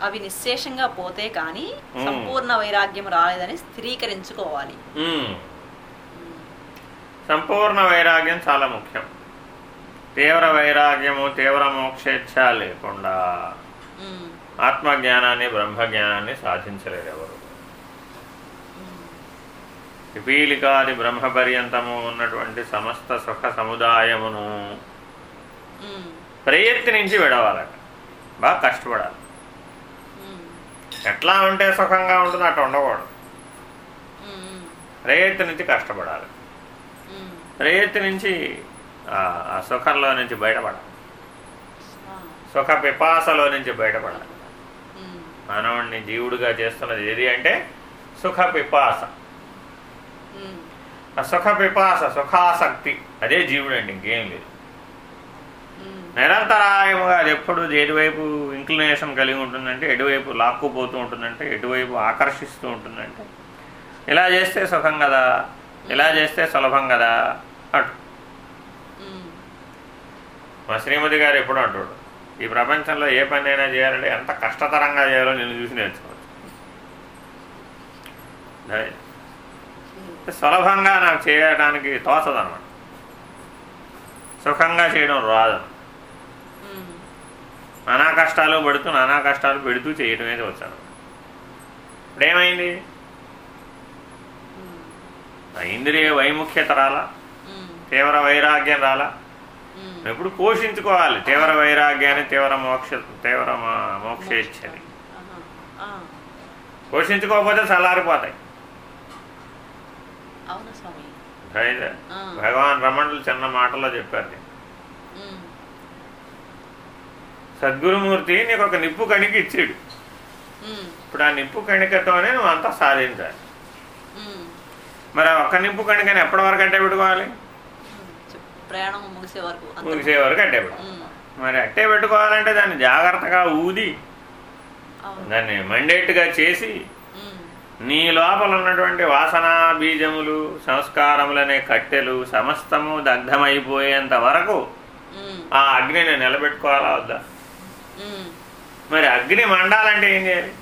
అవి నిశ్శేషంగా పోతే కానీ. సంపూర్ణ వైరాగ్యం రాలేదని స్థిరీకరించుకోవాలి. సంపూర్ణ వైరాగ్యం చాలా ముఖ్యం. తీవ్ర వైరాగ్యము తీవ్ర మోక్షేచ్ఛ లేకుండా ఆత్మజ్ఞానాన్ని బ్రహ్మజ్ఞానాన్ని సాధించలేరు ఎవరు. పిపీలికాది బ్రహ్మపర్యంతము ఉన్నటువంటి సమస్త సుఖ సముదాయమును ప్రయత్నించి విడవాలట. బాగా కష్టపడాలి. ఎట్లా ఉంటే సుఖంగా ఉంటుందో అట్లా ఉండకూడదు. ప్రయత్నించి కష్టపడాలి. ప్రయత్నించి ఆ సుఖంలో నుంచి బయటపడాలి. సుఖ పిపాసలో నుంచి బయటపడాలి. మానవుడిని జీవుడిగా చేస్తున్నది ఏది అంటే సుఖ పిపాస. సుఖ పిపాస సుఖాసక్తి. అదే జీవుడు అండి ఇంకేం లేదు. నిరంతరాయముగా అది ఎప్పుడు ఎటువైపు ఇంక్లినేషన్ కలిగి ఉంటుందంటే ఎటువైపు లాక్కుపోతూ ఉంటుందంటే ఎటువైపు ఆకర్షిస్తూ ఉంటుందంటే ఇలా చేస్తే సుఖం కదా ఇలా చేస్తే సులభం కదా అటు. మా శ్రీమతి గారు ఎప్పుడు అంటాడు ఈ ప్రపంచంలో ఏ పని అయినా చేయాలంటే ఎంత కష్టతరంగా చేయాలో నేను చూసి నేర్చుకోవచ్చు. సులభంగా నాకు చేయడానికి తోచదన్నమాట. సుఖంగా చేయడం రాదు. నానా కష్టాలు పడుతూ నానా కష్టాలు పెడుతూ చేయటమే వచ్చాను. ఇప్పుడేమైంది? ఇంద్రియ వైముఖ్యత రాలా తీవ్ర వైరాగ్యం రాలా. ఎప్పుడు పోషించుకోవాలి. తీవ్ర వైరాగ్యాన్ని తీవ్ర మోక్ష తీవ్ర మోక్షేచ్ఛని. పోషించుకోకపోతే చల్లారిపోతాయి. అవునా స్వామి. భగవాన్ రమణులు చిన్న మాటల్లో చెప్పారు. సద్గురుమూర్తి నీకు ఒక నిప్పు కణిక ఇచ్చాడు. ఇప్పుడు ఆ నిప్పు కణికతోనే నువ్వు అంతా సాధించాలి. మరి ఆ ఒక్క నిప్పు కణికని ఎప్పటి వరకు అంటే పెట్టుకోవాలి? ప్రయాణం ముగిసే వరకు ముగిసే వరకు అట్టే మరి అట్టే పెట్టుకోవాలంటే దాన్ని జాగ్రత్తగా ఊది. దాన్ని మండేట్టుగా చేసి నీ లోపల ఉన్నటువంటి వాసనా బీజములు సంస్కారములనే కట్టెలు సమస్తము దగ్ధమైపోయేంత వరకు ఆ అగ్నిని నిలబెట్టుకోవాలా వద్దా. మరి అగ్ని మండాలంటే ఏం చేయాలి?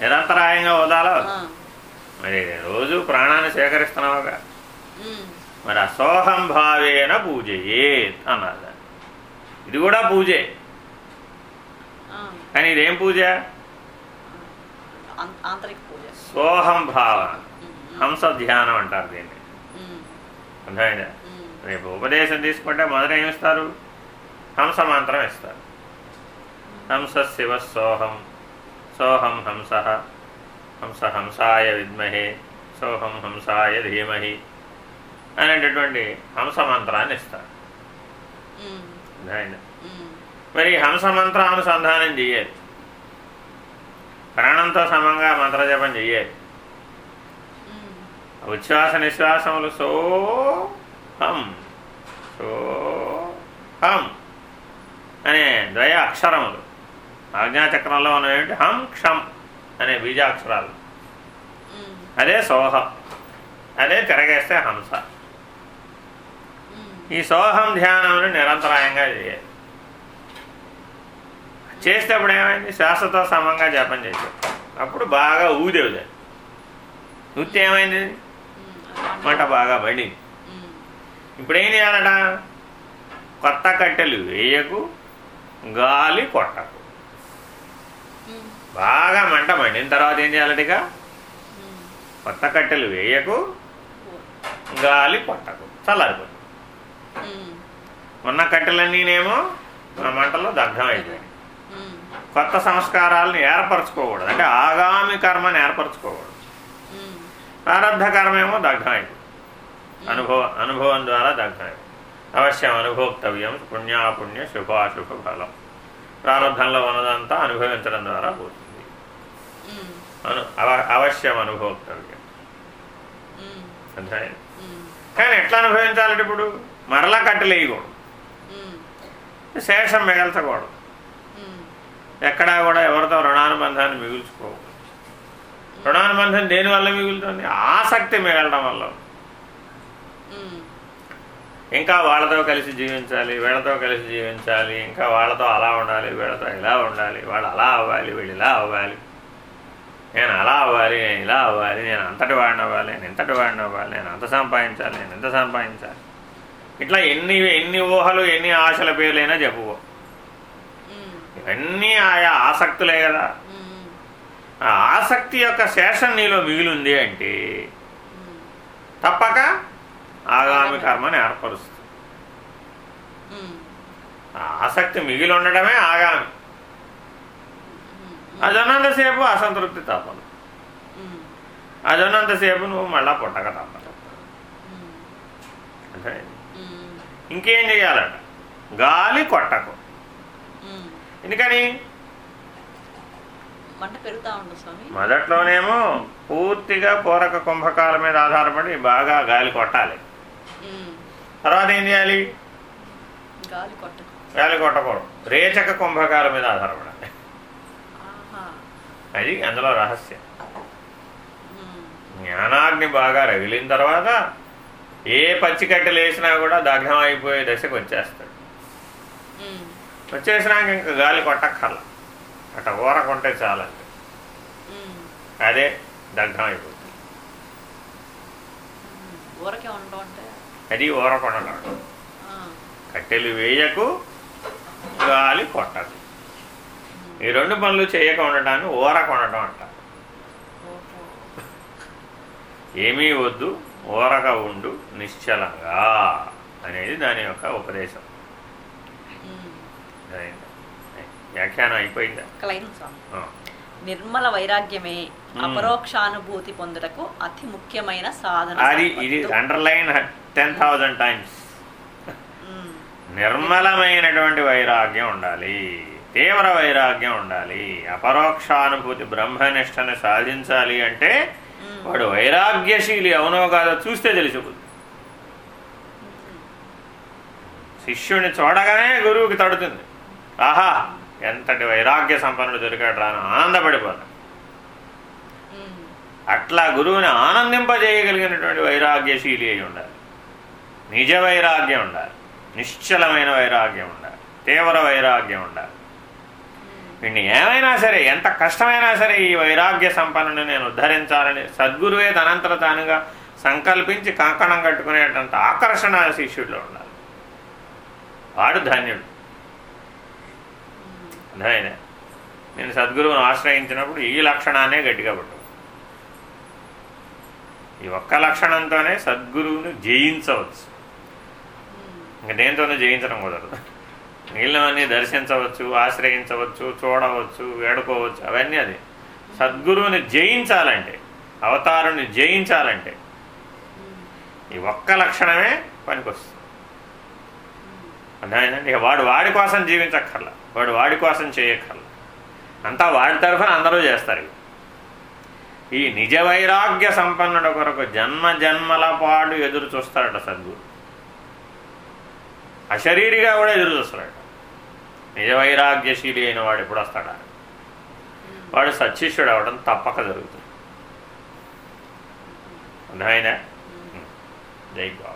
నిరంతరాయంగా వదాలా మరి రోజు ప్రాణాన్ని సేకరిస్తున్నావుగా. మరి అసోహం భావేన పూజయేత్ అన్నారు. ఇది కూడా పూజే. కానీ ఇదేం పూజ? ఆంతరిక పూజ. సోహం భావన హంస ధ్యానం అంటారు దీన్ని. అర్థమైందా? రేపు ఉపదేశం తీసుకుంటే మొదట ఏమి ఇస్తారు హంస మంత్రం ఇస్తారు. హంస శివ సోహం. సోహం హంస. హంస హంసాయ విద్మహే. సోహం హంసాయ ధీమహి అనేటటువంటి హంస మంత్రాన్ని ఇస్తారు. మరి హంస మంత్రానుసంధానం చెయ్యాలి ప్రాణంతో సమంగా మంత్రజపం చెయ్యాలి ఉచ్ఛ్వాస నిశ్వాసములు సోహం సోహం అనే ద్వయ అక్షరములు ఆజ్ఞాచక్రంలో ఉన్నవేమిటి హం క్షం అనే బీజాక్షరాలు. అదే సోహం. అదే తిరగేస్తే హంస. ఈ సోహం ధ్యానమును నిరంతరాయంగా చేయాలి. చేస్తే అప్పుడు ఏమైంది? శ్వాసతో సమంగా జపం చేసాం అప్పుడు బాగా ఊదేవు దాన్ని. ఊతే ఏమైంది? మంట బాగా పడింది. ఇప్పుడు ఏం చేయాలట? కొత్త కట్టెలు వేయకు గాలి కొట్టకు. బాగా మంట మండిన తర్వాత ఏం చేయాలట కొత్త కట్టెలు వేయకు గాలి కొట్టకు. చల్లారిపోతుంది ఉన్న కట్టెలన్నీనేమో మంటలో దగ్ధం అయిపోయాయి కొత్త సంస్కారాలను ఏర్పరచుకోకూడదు. అంటే ఆగామి కర్మని ఏర్పరచుకోకూడదు. ఉమ్, ప్రారంధ కర్మేమో దగ్ధం అయిపోయింది అనుభవ అనుభవం ద్వారా దగ్ధం అయిపోయింది అవశ్యం అనుభోక్తవ్యం పుణ్యాపుణ్య శుభాశుభ ఫలం. ప్రారంభంలో ఉన్నదంతా అనుభవించడం ద్వారా పోతుంది. అను అవ- అవశ్యం అనుభోక్తవ్యం. అర్థమైంది? ఉమ్, కానీ ఎట్లా అనుభవించాలంటే ఇప్పుడు? మరలా కట్టెలేయకూడదు శేషం మిగల్చకూడదు. ఎక్కడా కూడా ఎవరితో రుణానుబంధాన్ని మిగుల్చుకోకూడదు రుణానుబంధం దేనివల్ల మిగులుతుంది? ఆసక్తి మిగలడం వల్ల. ఇంకా వాళ్ళతో కలిసి జీవించాలి వీళ్ళతో కలిసి జీవించాలి ఇంకా వాళ్ళతో అలా ఉండాలి వీళ్ళతో ఇలా ఉండాలి వాళ్ళు అలా అవ్వాలి వీళ్ళు ఇలా అవ్వాలి. నేను అలా అవ్వాలి నేను ఇలా అవ్వాలి నేను అంతటి వాడిని అవ్వాలి నేను ఇంతటి వాడిని అవ్వాలి నేను అంత సంపాదించాలి నేను ఎంత సంపాదించాలి. ఇట్లా ఎన్ని ఎన్ని ఊహలు ఎన్ని ఆశల పేర్లైనా చెప్పుకో. ఇవన్నీ ఆయా ఆసక్తులే కదా. ఆ ఆసక్తి యొక్క శేషం నీలో మిగిలింది అంటే తప్పక ఆగామి కర్మని ఏర్పరుస్తుంది ఆసక్తి మిగిలి ఉండడమే ఆగామి. ఉమ్, అది ఉన్నంతసేపు అసంతృప్తి తప్పదు. ఉమ్, అది ఉన్నంతసేపు నువ్వు మళ్ళా పుట్టక తప్పదు. అంటే ఇంకేం చేయాలట గాలి కొట్టకు. ఎందుకని? మొదట్లోనేమో పూర్తిగా పూరక కుంభకాల మీద ఆధారపడి బాగా గాలి కొట్టాలి. తర్వాత ఏం చేయాలి? గాలి కొట్టకు గాలి కొట్టకూడదు. రేచక కుంభకాల మీద ఆధారపడాలి. అది అందులో రహస్యం. జ్ఞానాగ్ని బాగా రగిలిన తర్వాత ఏ పచ్చి కట్టెలు వేసినా కూడా దగ్ధం అయిపోయే దశకు వచ్చేస్తాడు. వచ్చేసినాక ఇంకా గాలి కొట్టక్కర్ల. అట్ట ఊరకుంటే చాలండి. అదే దగ్ధం అయిపోతుంది. అది ఊరకొండడం కట్టెలు వేయకు గాలి కొట్టకు ఈ రెండు పనులు చేయక ఉండటాన్ని ఊరకొనడం అంటారు. ఏమీ వద్దు ఊరక ఉండు నిశ్చలంగా అనేది దాని యొక్క ఉపదేశం? వ్యాఖ్యానం అయిపోయిందా. నిర్మల వైరాగ్యమే. అపరోక్షానుభూతి పొందుటకు అతి ముఖ్యమైన సాధన అది ఇది. Underline ten thousand times. నిర్మలమైనటువంటి వైరాగ్యం ఉండాలి తీవ్ర వైరాగ్యం ఉండాలి అపరోక్షానుభూతి బ్రహ్మనిష్టని సాధించాలి అంటే. వాడు వైరాగ్యశీలి అవునో కాదో చూస్తే తెలిసిపోతుంది శిష్యుని చూడగానే గురువుకి తడుతుంది ఆహా ఎంతటి వైరాగ్య సంపన్నుడు దొరికాడు రాను ఆనందపడిపోతాడు అట్లా గురువుని ఆనందింపజేయగలిగినటువంటి వైరాగ్యశీలి అయి ఉండాలి. నిజ వైరాగ్యం ఉండాలి. నిశ్చలమైన వైరాగ్యం ఉండాలి. తీవ్ర వైరాగ్యం ఉండాలి. వీడిని ఏమైనా సరే ఎంత కష్టమైనా సరే ఈ వైరాగ్య సంపన్నుని నేను ఉద్ధరించాలని సద్గురువే తనంతట తానుగా సంకల్పించి కంకణం కట్టుకునేటంత ఆకర్షణ శిష్యుడిలో ఉండాలి. వాడు ధన్యుడు. అర్థమైందా నేను సద్గురువును ఆశ్రయించినప్పుడు ఈ లక్షణాన్నే గట్టిగా పట్టు. ఈ ఒక్క లక్షణంతోనే సద్గురువును జయించవచ్చు. ఇంక దేంతోనూ జయించడం కుదరదు. నీళ్ళవన్నీ దర్శించవచ్చు ఆశ్రయించవచ్చు చూడవచ్చు వేడుకోవచ్చు అవన్నీ అది. సద్గురువుని జయించాలంటే అవతారుని జయించాలంటే ఈ ఒక్క లక్షణమే పనికొస్తుంది. అర్థమైందండి ఇక వాడు వాడి కోసం జీవించక్కర్లా. వాడు వాడి కోసం చేయక్కర్లా. అంతా వాడి తరఫున అందరూ చేస్తారు. ఈ నిజ వైరాగ్య సంపన్నుడు కొరకు జన్మ జన్మల పాటు ఎదురు చూస్తాడట సద్గురు. అశరీరిగా కూడా ఎదురు చూస్తాడు నిజ వైరాగ్యశీలి అయిన వాడు ఎప్పుడు వస్తాడా? వాడు సత్శిష్యుడు అవడం తప్పక జరుగుతుంది. అర్థమైందా? జై బాబు.